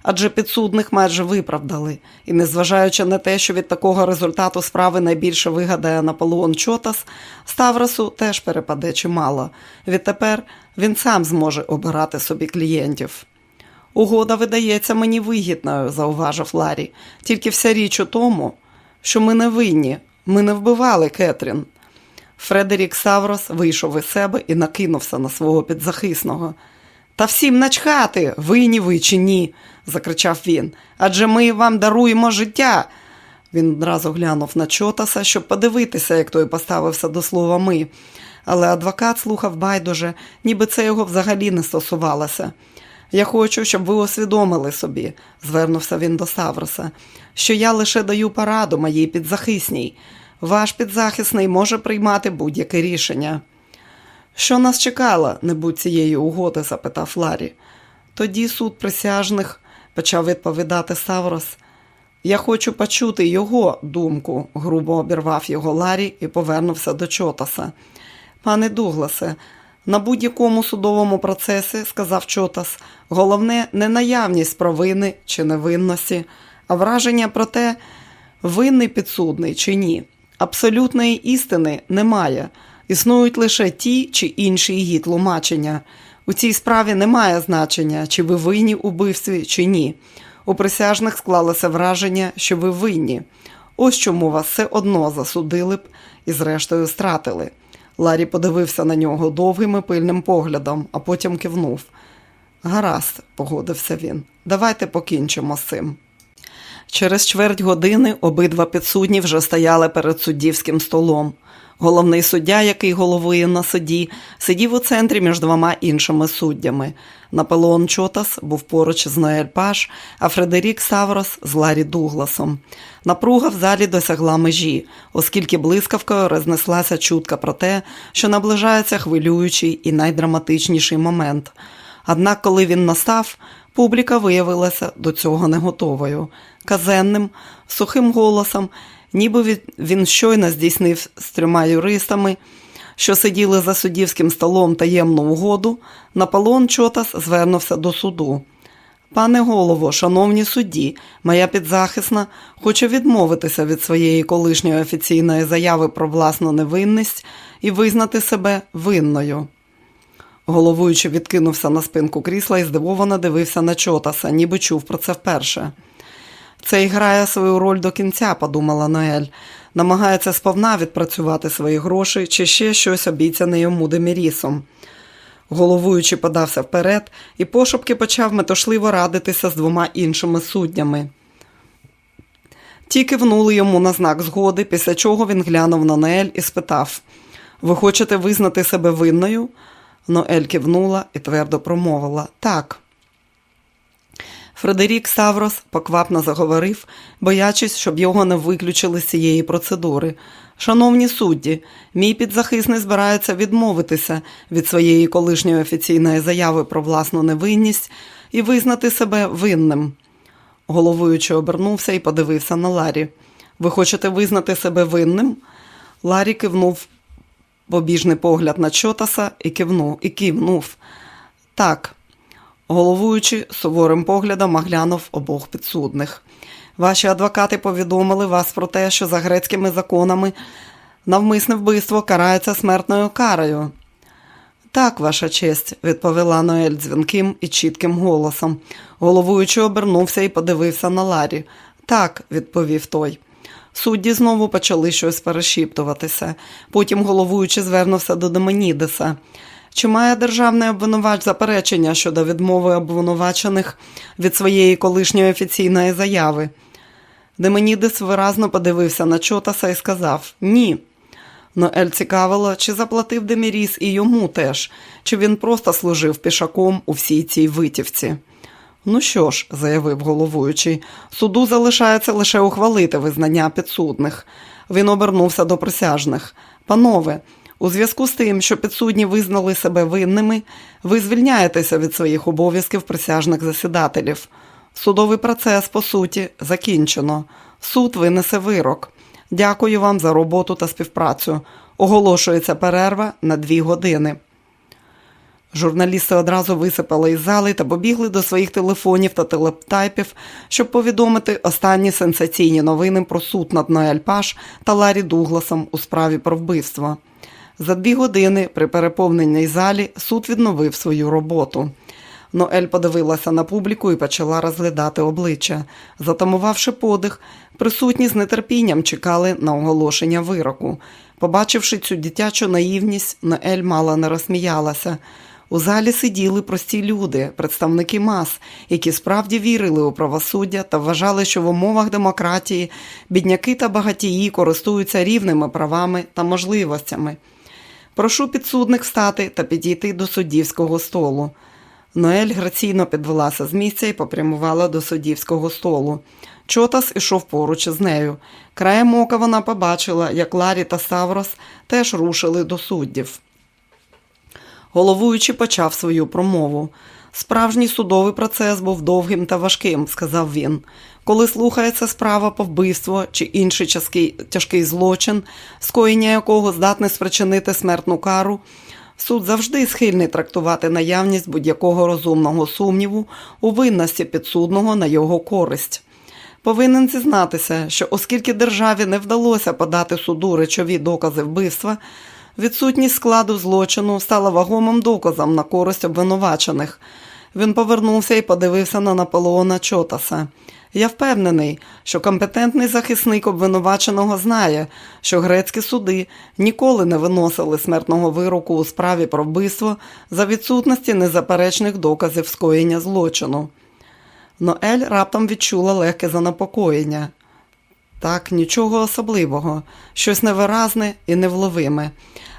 Адже підсудних майже виправдали, і, незважаючи на те, що від такого результату справи найбільше вигадає Наполеон Чотас, Ставросу теж перепаде чимало. Відтепер він сам зможе обирати собі клієнтів. Угода видається мені вигідною, зауважив Ларі. Тільки вся річ у тому, що ми не винні, ми не вбивали Кетрін. Фредерік Саврос вийшов із себе і накинувся на свого підзахисного. Та всім начхати, винні ви чи ні, закричав він. Адже ми вам даруємо життя. Він одразу глянув на Чотаса, щоб подивитися, як той поставився до слова ми. Але адвокат слухав байдуже, ніби це його взагалі не стосувалося. Я хочу, щоб ви усвідомили собі, звернувся він до Савроса, що я лише даю пораду моїй підзахисній. Ваш підзахисний може приймати будь-яке рішення. Що нас чекало, не будь цієї угоди? запитав Ларі. Тоді суд присяжних почав відповідати Саврос. Я хочу почути його думку, грубо обірвав його Ларі і повернувся до Чотаса. Пане Дугласе, на будь-якому судовому процесі, сказав Чотас, головне не наявність провини чи невинності, а враження про те, винний підсудний чи ні. Абсолютної істини немає. Існують лише ті чи інші її тлумачення. У цій справі немає значення, чи ви винні у вбивстві, чи ні. У присяжних склалося враження, що ви винні. Ось чому вас все одно засудили б і, зрештою, стратили. Ларі подивився на нього довгим і пильним поглядом, а потім кивнув. Гаразд, погодився він, давайте покінчимо з цим. Через чверть години обидва підсудні вже стояли перед суддівським столом. Головний суддя, який головує на суді, сидів у центрі між двома іншими суддями. Наполеон Чотас був поруч з Ноель Паш, а Фредерік Саврос з Ларі Дугласом. Напруга в залі досягла межі, оскільки блискавкою рознеслася чутка про те, що наближається хвилюючий і найдраматичніший момент. Однак, коли він настав, публіка виявилася до цього не готовою. Казенним, сухим голосом ніби він щойно здійснив з трьома юристами, що сиділи за суддівським столом таємну угоду, Наполеон Чотас звернувся до суду. Пане голово, шановні судді, моя підзахисна хоче відмовитися від своєї колишньої офіційної заяви про власну невинність і визнати себе винною. Головуючи відкинувся на спинку крісла і здивовано дивився на Чотаса, ніби чув про це вперше. Це грає свою роль до кінця, подумала Ноель. Намагається сповна відпрацювати свої гроші чи ще щось обіцяне йому Демірісом. Головуючи подався вперед і пошепки почав метошливо радитися з двома іншими суддями. Ті кивнули йому на знак згоди, після чого він глянув на Ноель і спитав Ви хочете визнати себе винною? Ноель кивнула і твердо промовила Так. Фредерік Саврос поквапно заговорив, боячись, щоб його не виключили з цієї процедури. Шановні судді, мій підзахисний збирається відмовитися від своєї колишньої офіційної заяви про власну невинність і визнати себе винним. Головуючий обернувся і подивився на Ларі. Ви хочете визнати себе винним? Ларі кивнув побіжний погляд на Чотаса і кивнув. і кивнув. Так. Головуючи суворим поглядом оглянув обох підсудних. Ваші адвокати повідомили вас про те, що за грецькими законами навмисне вбивство карається смертною карою. Так, ваша честь, відповіла Ноель дзвінким і чітким голосом. Головуючий обернувся і подивився на Ларі. Так, відповів той. Судді знову почали щось перешіптуватися. Потім головуючий звернувся до Деменідеса. Чи має державний обвинувач заперечення щодо відмови обвинувачених від своєї колишньої офіційної заяви? Деменідес виразно подивився на Чотаса і сказав Ні. Ноель цікавило, чи заплатив Деміріс і йому теж, чи він просто служив пішаком у всій цій витівці. Ну що ж, заявив головуючий, суду залишається лише ухвалити визнання підсудних. Він обернувся до присяжних. Панове, у зв'язку з тим, що підсудні визнали себе винними, ви звільняєтеся від своїх обов'язків присяжних засідателів. Судовий процес, по суті, закінчено. Суд винесе вирок. Дякую вам за роботу та співпрацю. Оголошується перерва на дві години. Журналісти одразу висипали із зали та побігли до своїх телефонів та телептайпів, щоб повідомити останні сенсаційні новини про суд над Ноель Паш та Ларі Дугласом у справі про вбивство. За дві години при переповненій залі суд відновив свою роботу. Ноель подивилася на публіку і почала розглядати обличчя. Затамувавши подих, присутні з нетерпінням чекали на оголошення вироку. Побачивши цю дитячу наївність, Ноель мало не розсміялася. У залі сиділи прості люди, представники мас, які справді вірили у правосуддя та вважали, що в умовах демократії бідняки та багатії користуються рівними правами та можливостями. Прошу підсудних встати та підійти до суддівського столу. Ноель граційно підвелася з місця і попрямувала до суддівського столу. Чотас ішов поруч із нею. Краєм ока вона побачила, як Ларі та Саврос теж рушили до суддів. Головуючий почав свою промову. Справжній судовий процес був довгим та важким, сказав він. Коли слухається справа по вбивство чи інший тяжкий злочин, скоєння якого здатне спричинити смертну кару, суд завжди схильний трактувати наявність будь-якого розумного сумніву у винності підсудного на його користь. Повинен зізнатися, що оскільки державі не вдалося подати суду речові докази вбивства, відсутність складу злочину стала вагомим доказом на користь обвинувачених. Він повернувся і подивився на Наполеона Чотаса. Я впевнений, що компетентний захисник обвинуваченого знає, що грецькі суди ніколи не виносили смертного вироку у справі про вбивство за відсутності незаперечних доказів скоєння злочину. Ноель раптом відчула легке занепокоєння. Так, нічого особливого, щось невиразне і невловиме.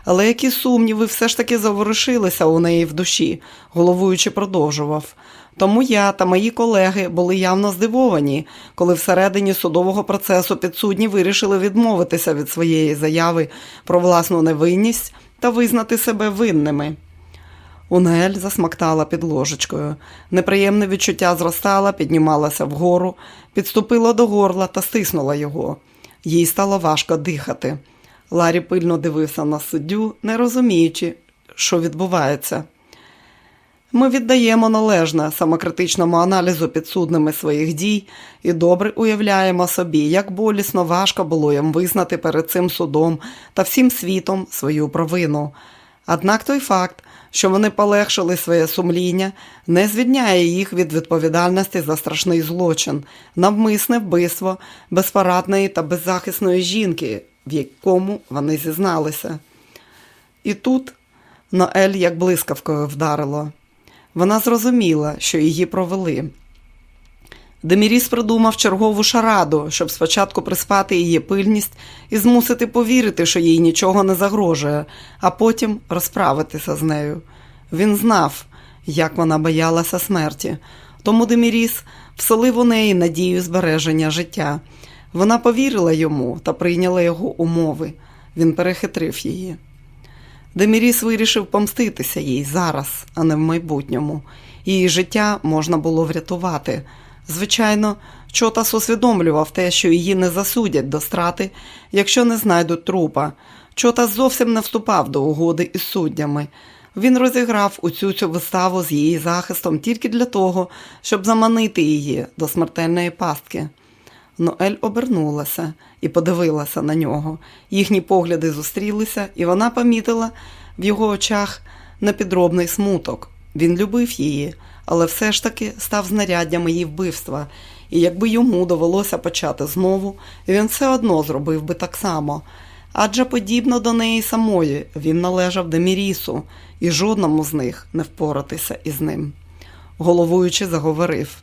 Але які сумніви все ж таки заворушилися у неї в душі, головуючи продовжував. Тому я та мої колеги були явно здивовані, коли всередині судового процесу підсудні вирішили відмовитися від своєї заяви про власну невинність та визнати себе винними. Унель засмактала під ложечкою. Неприємне відчуття зростало, піднімалося вгору, підступила до горла та стиснула його. Їй стало важко дихати. Ларі пильно дивився на суддю, не розуміючи, що відбувається. Ми віддаємо належне самокритичному аналізу підсудними своїх дій і добре уявляємо собі, як болісно важко було їм визнати перед цим судом та всім світом свою провину. Однак той факт, що вони полегшили своє сумління, не звільняє їх від відповідальності за страшний злочин, навмисне вбивство безпорадної та беззахисної жінки, в якому вони зізналися. І тут Ноель як блискавкою вдарило. Вона зрозуміла, що її провели. Деміріс придумав чергову шараду, щоб спочатку приспати її пильність і змусити повірити, що їй нічого не загрожує, а потім розправитися з нею. Він знав, як вона боялася смерті, тому Деміріс вселив у неї надію збереження життя. Вона повірила йому та прийняла його умови. Він перехитрив її. Деміріс вирішив помститися їй зараз, а не в майбутньому. Її життя можна було врятувати. Звичайно, Чотас усвідомлював те, що її не засудять до страти, якщо не знайдуть трупа. Чотас зовсім не вступав до угоди із суддями. Він розіграв у цю цю виставу з її захистом тільки для того, щоб заманити її до смертельної пастки. Ноель обернулася і подивилася на нього. Їхні погляди зустрілися, і вона помітила в його очах непідробний смуток. Він любив її, але все ж таки став знаряддям її вбивства, і якби йому довелося почати знову, він все одно зробив би так само. Адже подібно до неї самої він належав Демірісу, і жодному з них не впоратися із ним. Головуючи, заговорив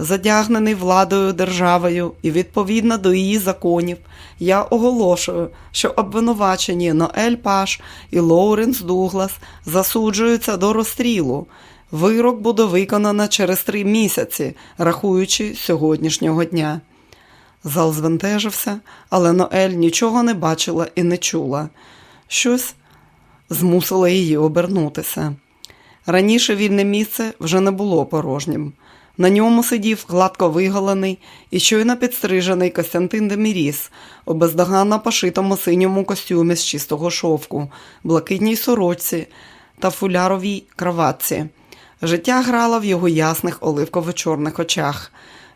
задягнений владою державою і відповідно до її законів, я оголошую, що обвинувачені Ноель Паш і Лоуренс Дуглас засуджуються до розстрілу. Вирок буде виконано через три місяці, рахуючи сьогоднішнього дня. Зал звентежився, але Ноель нічого не бачила і не чула. Щось змусило її обернутися. Раніше вільне місце вже не було порожнім. На ньому сидів гладко виголений і щойно підстрижений Костянтин Деміріс у бездоганно пошитому синьому костюмі з чистого шовку, блакитній сорочці та фуляровій кроватці. Життя грало в його ясних оливково-чорних очах.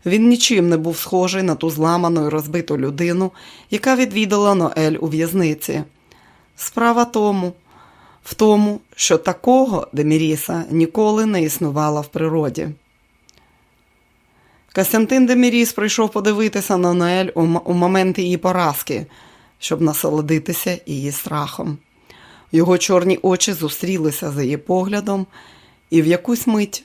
Він нічим не був схожий на ту зламану і розбиту людину, яка відвідала Ноель у в'язниці. Справа тому, в тому, що такого Деміріса ніколи не існувало в природі. Костянтин Деміріс прийшов подивитися на Ноель у момент її поразки, щоб насолодитися її страхом. Його чорні очі зустрілися за її поглядом, і в якусь мить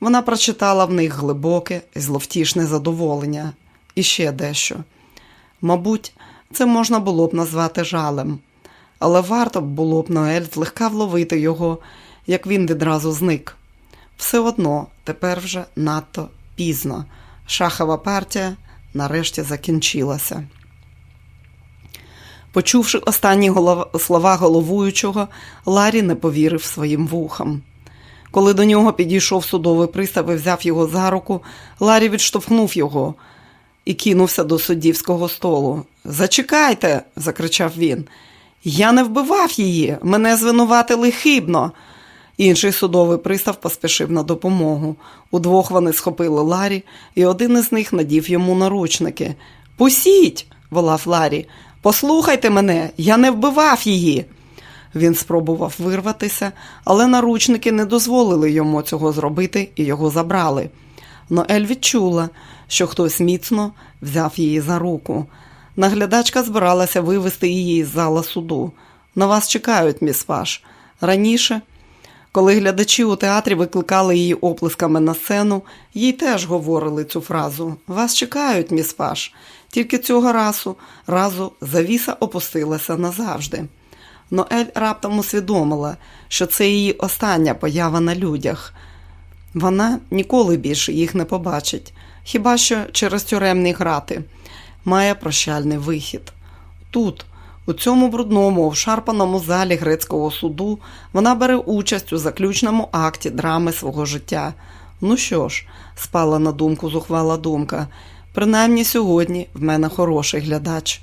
вона прочитала в них глибоке і зловтішне задоволення і ще дещо. Мабуть, це можна було б назвати жалем, але варто було б Ноель злегка вловити його, як він відразу зник. Все одно тепер вже надто пізно. Шахова партія нарешті закінчилася. Почувши останні слова головуючого, Ларі не повірив своїм вухам. Коли до нього підійшов судовий пристав і взяв його за руку, Ларі відштовхнув його і кинувся до суддівського столу. Зачекайте, закричав він. Я не вбивав її, мене звинуватили хибно. Інший судовий пристав поспішив на допомогу. Удвох вони схопили Ларі, і один із них надів йому наручники. Пусіть, волав Ларі, послухайте мене, я не вбивав її. Він спробував вирватися, але наручники не дозволили йому цього зробити і його забрали. Ноель відчула, що хтось міцно взяв її за руку. Наглядачка збиралася вивести її з зала суду. На вас чекають, міс Паш. Раніше Коли глядачі у театрі викликали її оплесками на сцену, їй теж говорили цю фразу Вас чекають, міс Паш. Тільки цього разу разу завіса опустилася назавжди. Ноель раптом усвідомила, що це її остання поява на людях. Вона ніколи більше їх не побачить, хіба що через тюремні грати. Має прощальний вихід. Тут, у цьому брудному, обшарпаному залі грецького суду, вона бере участь у заключному акті драми свого життя. Ну що ж, спала на думку зухвала думка. Принаймні сьогодні в мене хороший глядач.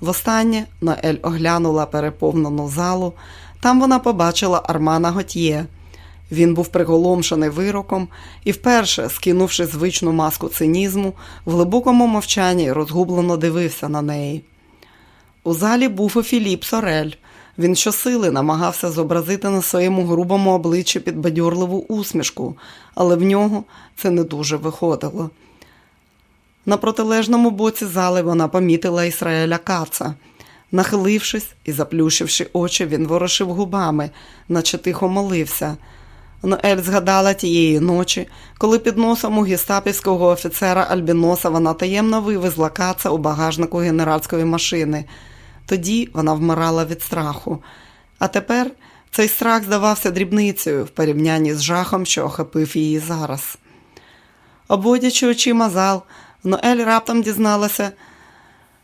Востаннє Ноель оглянула переповнену залу. Там вона побачила Армана Готьє. Він був приголомшений вироком і, вперше, скинувши звичну маску цинізму, в глибокому мовчанні розгублено дивився на неї. У залі був і Філіп Сорель. Він щосили намагався зобразити на своєму грубому обличчі підбадьорливу усмішку, але в нього це не дуже виходило. На протилежному боці зали вона помітила Ісраїля Каца. Нахилившись і заплющивши очі, він ворушив губами, наче тихо молився. Ноель згадала тієї ночі, коли під носом у гестапівського офіцера Альбіноса вона таємно вивезла каца у багажнику генеральської машини. Тоді вона вмирала від страху. А тепер цей страх здавався дрібницею в порівнянні з жахом, що охопив її зараз. Обводячи очима зал, Ноель раптом дізналася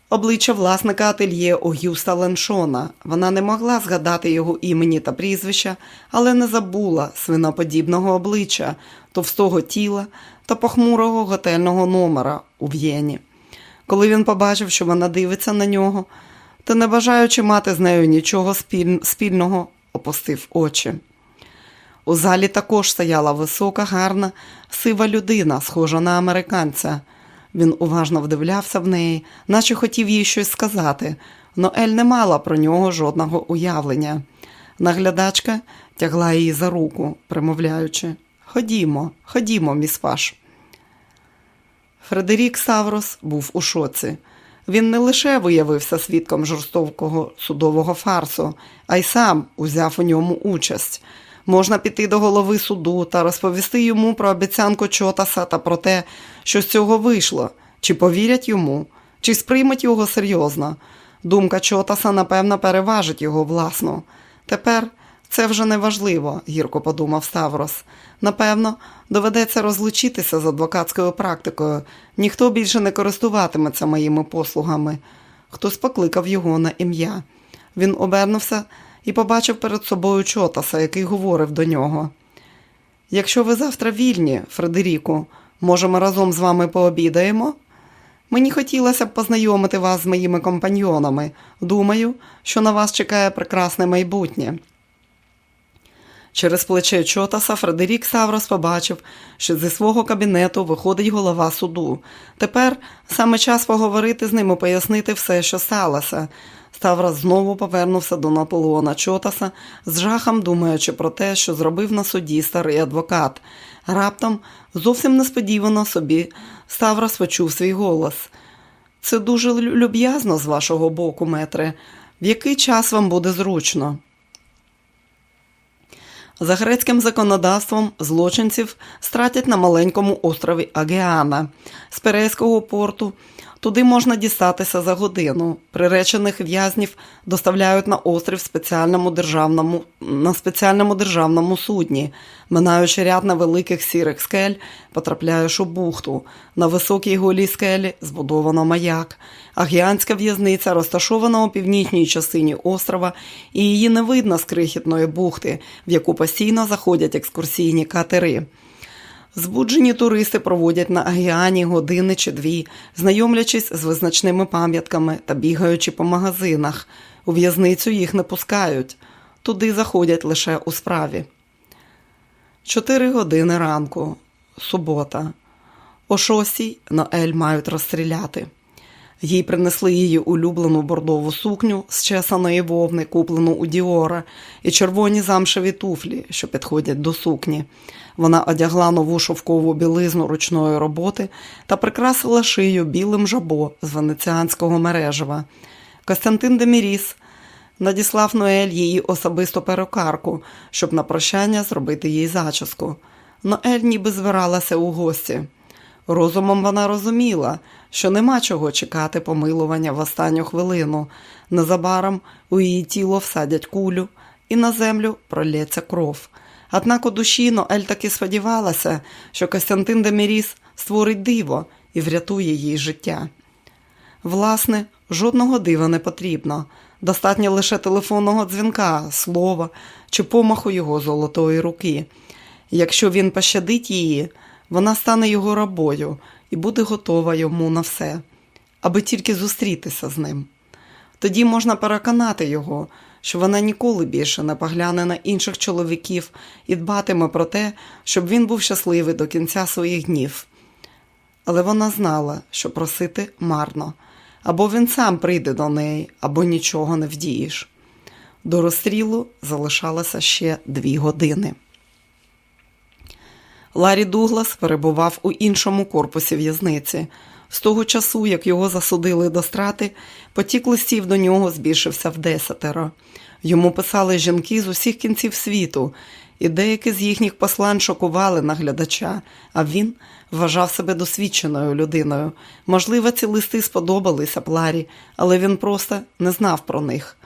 обличчя власника ательє Огюста Леншона. Вона не могла згадати його імені та прізвища, але не забула свиноподібного обличчя, товстого тіла та похмурого готельного номера у В'єні. Коли він побачив, що вона дивиться на нього, та, не бажаючи мати з нею нічого спільного, опустив очі. У залі також стояла висока, гарна, сива людина, схожа на американця. Він уважно вдивлявся в неї, наче хотів їй щось сказати, но Ель не мала про нього жодного уявлення. Наглядачка тягла її за руку, примовляючи Ходімо, ходімо, міс Паш. Фредерік Саврос був у шоці. Він не лише виявився свідком жорстокого судового фарсу, а й сам узяв у ньому участь. Можна піти до голови суду та розповісти йому про обіцянку Чотаса та про те, що з цього вийшло, чи повірять йому, чи сприймуть його серйозно. Думка Чотаса, напевно, переважить його власну. Тепер це вже не важливо, гірко подумав Ставрос. Напевно, доведеться розлучитися з адвокатською практикою. Ніхто більше не користуватиметься моїми послугами. Хтось покликав його на ім'я. Він обернувся і побачив перед собою Чотаса, який говорив до нього. Якщо ви завтра вільні, Фредеріку, може, ми разом з вами пообідаємо? Мені хотілося б познайомити вас з моїми компаньйонами. Думаю, що на вас чекає прекрасне майбутнє. Через плече Чотаса Фредерік Саврос побачив, що зі свого кабінету виходить голова суду. Тепер саме час поговорити з ним і пояснити все, що сталося. Ставрос знову повернувся до Наполеона Чотаса, з жахом думаючи про те, що зробив на суді старий адвокат. Раптом, зовсім несподівано собі, Ставрос почув свій голос. Це дуже люб'язно з вашого боку, метре. В який час вам буде зручно? За грецьким законодавством злочинців стратять на маленькому острові Агеана з Перейського порту Туди можна дістатися за годину. Приречених в'язнів доставляють на острів спеціальному державному, на спеціальному державному судні. Минаючи ряд невеликих сірих скель, потрапляєш у бухту. На високій голій скелі збудовано маяк. Агіанська в'язниця розташована у північній частині острова, і її не видно з крихітної бухти, в яку постійно заходять екскурсійні катери. Збуджені туристи проводять на Агіані години чи дві, знайомлячись з визначними пам'ятками та бігаючи по магазинах. У в'язницю їх не пускають, туди заходять лише у справі. Чотири години ранку, субота. О шостій Ноель мають розстріляти. Їй принесли її улюблену бордову сукню з чесаної вовни, куплену у Діора, і червоні замшеві туфлі, що підходять до сукні. Вона одягла нову шовкову білизну ручної роботи та прикрасила шию білим жабо з венеціанського мережева. Костянтин Деміріс надіслав Ноель її особисту перукарку, щоб на прощання зробити їй зачіску. Ноель ніби збиралася у гості. Розумом вона розуміла, що нема чого чекати помилування в останню хвилину. Незабаром у її тіло всадять кулю, і на землю пролється кров. Однак у душі Ноель таки сподівалася, що Костянтин Деміріс створить диво і врятує їй життя. Власне, жодного дива не потрібно. Достатньо лише телефонного дзвінка, слова чи помаху його золотої руки. Якщо він пощадить її, вона стане його рабою і буде готова йому на все, аби тільки зустрітися з ним. Тоді можна переконати його, що вона ніколи більше не погляне на інших чоловіків і дбатиме про те, щоб він був щасливий до кінця своїх днів. Але вона знала, що просити марно, або він сам прийде до неї, або нічого не вдієш. До розстрілу залишалося ще дві години. Ларі Дуглас перебував у іншому корпусі в'язниці. З того часу, як його засудили до страти, потік листів до нього збільшився в десятеро. Йому писали жінки з усіх кінців світу, і деякі з їхніх послань шокували наглядача, а він вважав себе досвідченою людиною. Можливо, ці листи сподобалися Пларі, але він просто не знав про них.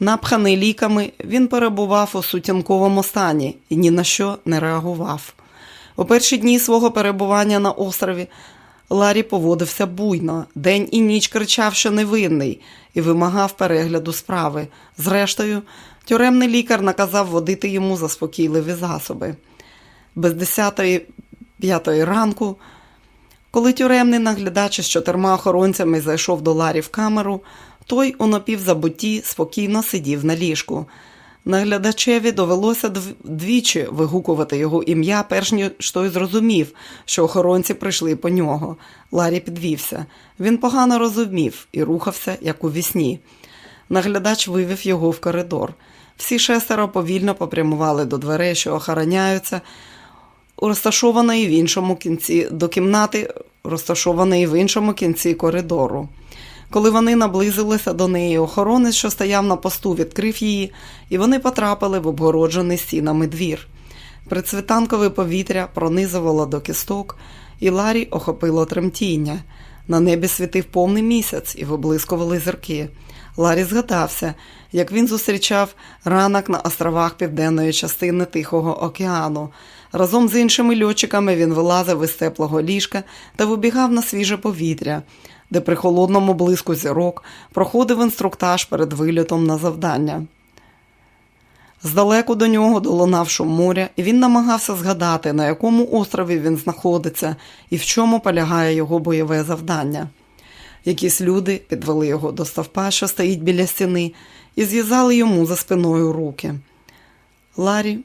Напханий ліками, він перебував у сутінковому стані і ні на що не реагував. У перші дні свого перебування на острові Ларі поводився буйно, день і ніч кричав, що невинний, і вимагав перегляду справи. Зрештою, тюремний лікар наказав водити йому заспокійливі засоби. Без десятої п'ятої ранку, коли тюремний наглядач з чотирма охоронцями зайшов до Ларі в камеру, той у напівзабутті спокійно сидів на ліжку. Наглядачеві довелося двічі вигукувати його ім'я, перш ніж той зрозумів, що охоронці прийшли по нього. Ларі підвівся. Він погано розумів і рухався, як у вісні. Наглядач вивів його в коридор. Всі шестеро повільно попрямували до дверей, що охороняються, розташованої в іншому кінці до кімнати, розташованої в іншому кінці коридору. Коли вони наблизилися до неї, охоронець, що стояв на посту, відкрив її, і вони потрапили в обгороджений стінами двір. Предсвітанкове повітря пронизувало до кісток, і Ларі охопило тремтіння. На небі світив повний місяць і виблискували зірки. Ларі згадався, як він зустрічав ранок на островах південної частини Тихого океану. Разом з іншими льотчиками він вилазив із теплого ліжка та вибігав на свіже повітря де при холодному блиску зірок проходив інструктаж перед вилітом на завдання. Здалеку до нього долунав шум моря, і він намагався згадати, на якому острові він знаходиться і в чому полягає його бойове завдання. Якісь люди підвели його до стовпа, що стоїть біля стіни, і зв'язали йому за спиною руки. Ларі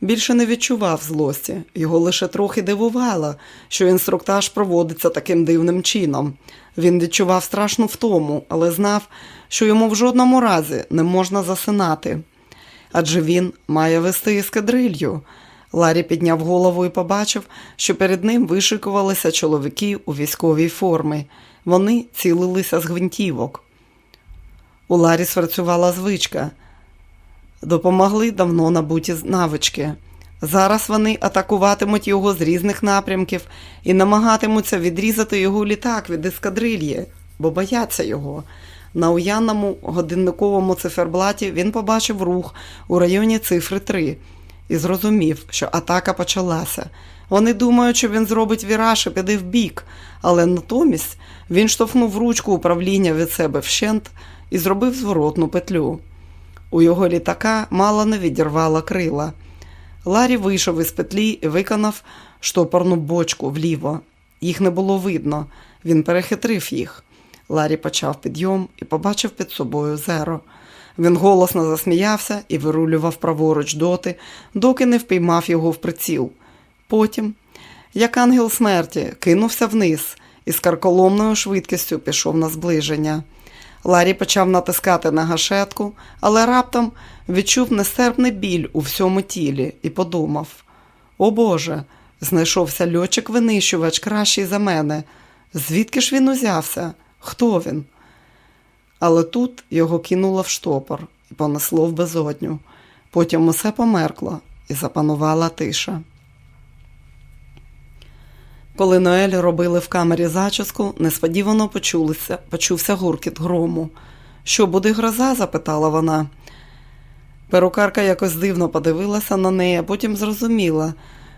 більше не відчував злості, його лише трохи дивувало, що інструктаж проводиться таким дивним чином. Він відчував страшну втому, але знав, що йому в жодному разі не можна засинати. Адже він має вести ескадрилью. Ларі підняв голову і побачив, що перед ним вишикувалися чоловіки у військовій формі. Вони цілилися з гвинтівок. У Ларі спрацювала звичка. Допомогли давно набуті навички. Зараз вони атакуватимуть його з різних напрямків і намагатимуться відрізати його літак від ескадрильї, бо бояться його. На уянному годинниковому циферблаті він побачив рух у районі цифри 3 і зрозумів, що атака почалася. Вони думають, що він зробить віраж і піде в бік, але натомість він штовхнув ручку управління від себе вщент і зробив зворотну петлю. У його літака мало не відірвало крила. Ларі вийшов із петлі і виконав штопорну бочку вліво. Їх не було видно, він перехитрив їх. Ларі почав підйом і побачив під собою зеро. Він голосно засміявся і вирулював праворуч доти, доки не впіймав його в приціл. Потім, як ангел смерті, кинувся вниз і з карколомною швидкістю пішов на зближення. Ларі почав натискати на гашетку, але раптом відчув нестерпний біль у всьому тілі і подумав: О Боже, знайшовся льотчик винищувач кращий за мене. Звідки ж він узявся? Хто він? але тут його кинуло в штопор і понесло в безодню. Потім усе померкло і запанувала тиша. Коли Ноель робили в камері зачіску, несподівано почулися, почувся гуркіт грому. Що буде гроза? запитала вона. Перукарка якось дивно подивилася на неї, а потім зрозуміла,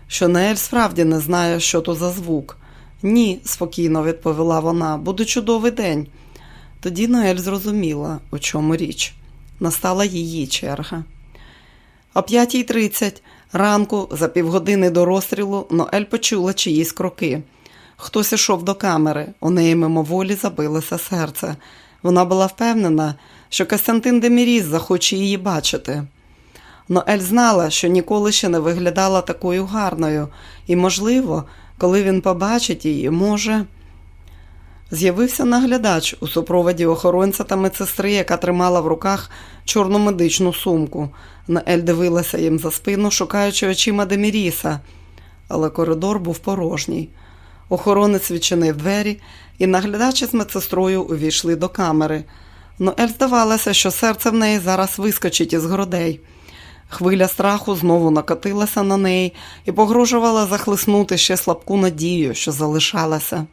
що Ноель справді не знає, що то за звук. Ні, спокійно відповіла вона, буде чудовий день. Тоді Ноель зрозуміла, у чому річ. Настала її черга. О 5.30 ранку, за півгодини до розстрілу, Ноель почула чиїсь кроки. Хтось ішов до камери, у неї мимоволі забилося серце. Вона була впевнена, що Костянтин Деміріс захоче її бачити. Ноель знала, що ніколи ще не виглядала такою гарною, і, можливо, коли він побачить її, може. З'явився наглядач у супроводі охоронця та медсестри, яка тримала в руках чорну медичну сумку. Наель дивилася їм за спину, шукаючи очима Деміріса, але коридор був порожній. Охоронець відчинив двері, і наглядач із медсестрою увійшли до камери. Ноель здавалося, що серце в неї зараз вискочить із грудей. Хвиля страху знову накотилася на неї і погрожувала захлиснути ще слабку надію, що залишалася.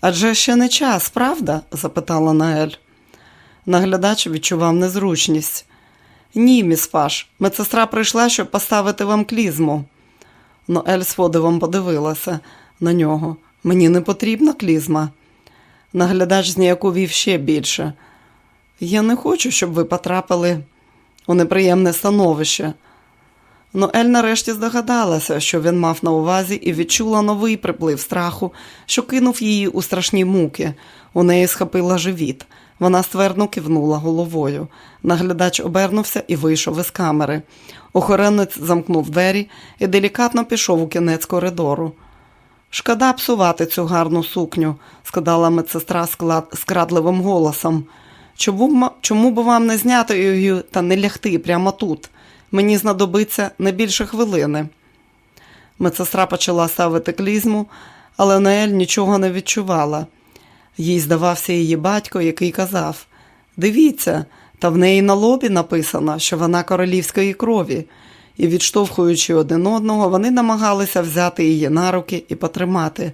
Адже ще не час, правда? запитала Наель. Наглядач відчував незручність. Ні, міс Фаш, медсестра прийшла, щоб поставити вам клізму. Ноель з подивом подивилася на нього. Мені не потрібна клізма. Наглядач зніяковів ще більше. Я не хочу, щоб ви потрапили у неприємне становище. Ноель нарешті здогадалася, що він мав на увазі, і відчула новий приплив страху, що кинув її у страшні муки. У неї схопила живіт. Вона ствердно кивнула головою. Наглядач обернувся і вийшов із камери. Охоронець замкнув двері і делікатно пішов у кінець коридору. Шкода псувати цю гарну сукню, сказала медсестра скрадливим голосом. Чому, б вам не зняти її та не лягти прямо тут? Мені знадобиться не більше хвилини. Медсестра почала ставити клізму, але Наель нічого не відчувала. Їй здавався її батько, який казав Дивіться, та в неї на лобі написано, що вона королівської крові, і, відштовхуючи один одного, вони намагалися взяти її на руки і потримати.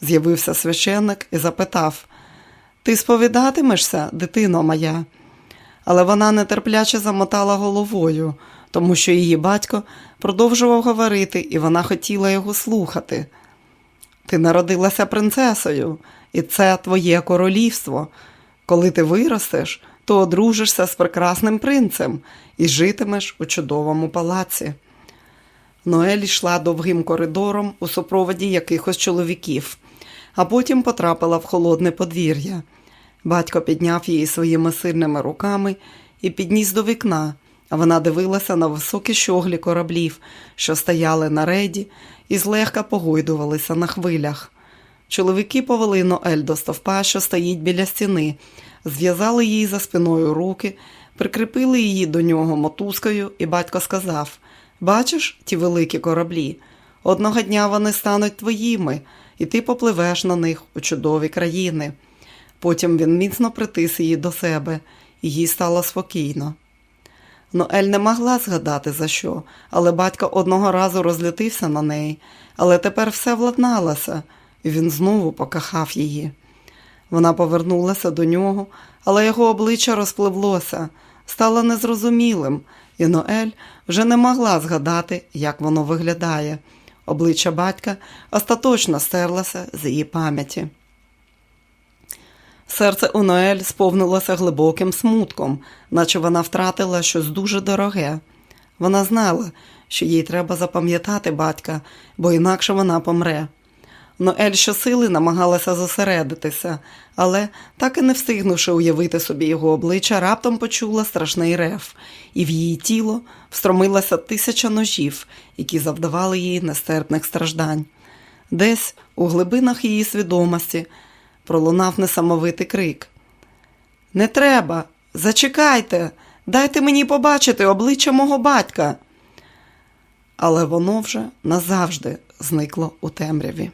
З'явився священник і запитав Ти сповідатимешся, дитино моя? Але вона нетерпляче замотала головою, тому що її батько продовжував говорити, і вона хотіла його слухати. Ти народилася принцесою, і це твоє королівство. Коли ти виростеш, то одружишся з прекрасним принцем і житимеш у чудовому палаці. Ноель йшла довгим коридором у супроводі якихось чоловіків, а потім потрапила в холодне подвір'я. Батько підняв її своїми сильними руками і підніс до вікна, вона дивилася на високі щоглі кораблів, що стояли на рейді і злегка погойдувалися на хвилях. Чоловіки повели Ноель до стовпа, що стоїть біля стіни, зв'язали їй за спиною руки, прикріпили її до нього мотузкою, і батько сказав Бачиш ті великі кораблі? Одного дня вони стануть твоїми, і ти попливеш на них у чудові країни. Потім він міцно притис її до себе, і їй стало спокійно. Ноель не могла згадати за що, але батько одного разу розлютився на неї, але тепер все владналося, і він знову покахав її. Вона повернулася до нього, але його обличчя розпливлося, стало незрозумілим, і Ноель вже не могла згадати, як воно виглядає. Обличчя батька остаточно стерлося з її пам'яті. Серце у Ноель сповнилося глибоким смутком, наче вона втратила щось дуже дороге. Вона знала, що їй треба запам'ятати батька, бо інакше вона помре. Ноель щосили намагалася зосередитися, але, так і не встигнувши уявити собі його обличчя, раптом почула страшний рев, і в її тіло встромилася тисяча ножів, які завдавали їй нестерпних страждань. Десь у глибинах її свідомості пролунав несамовитий крик. Не треба, зачекайте, дайте мені побачити обличчя мого батька. Але воно вже назавжди зникло у темряві.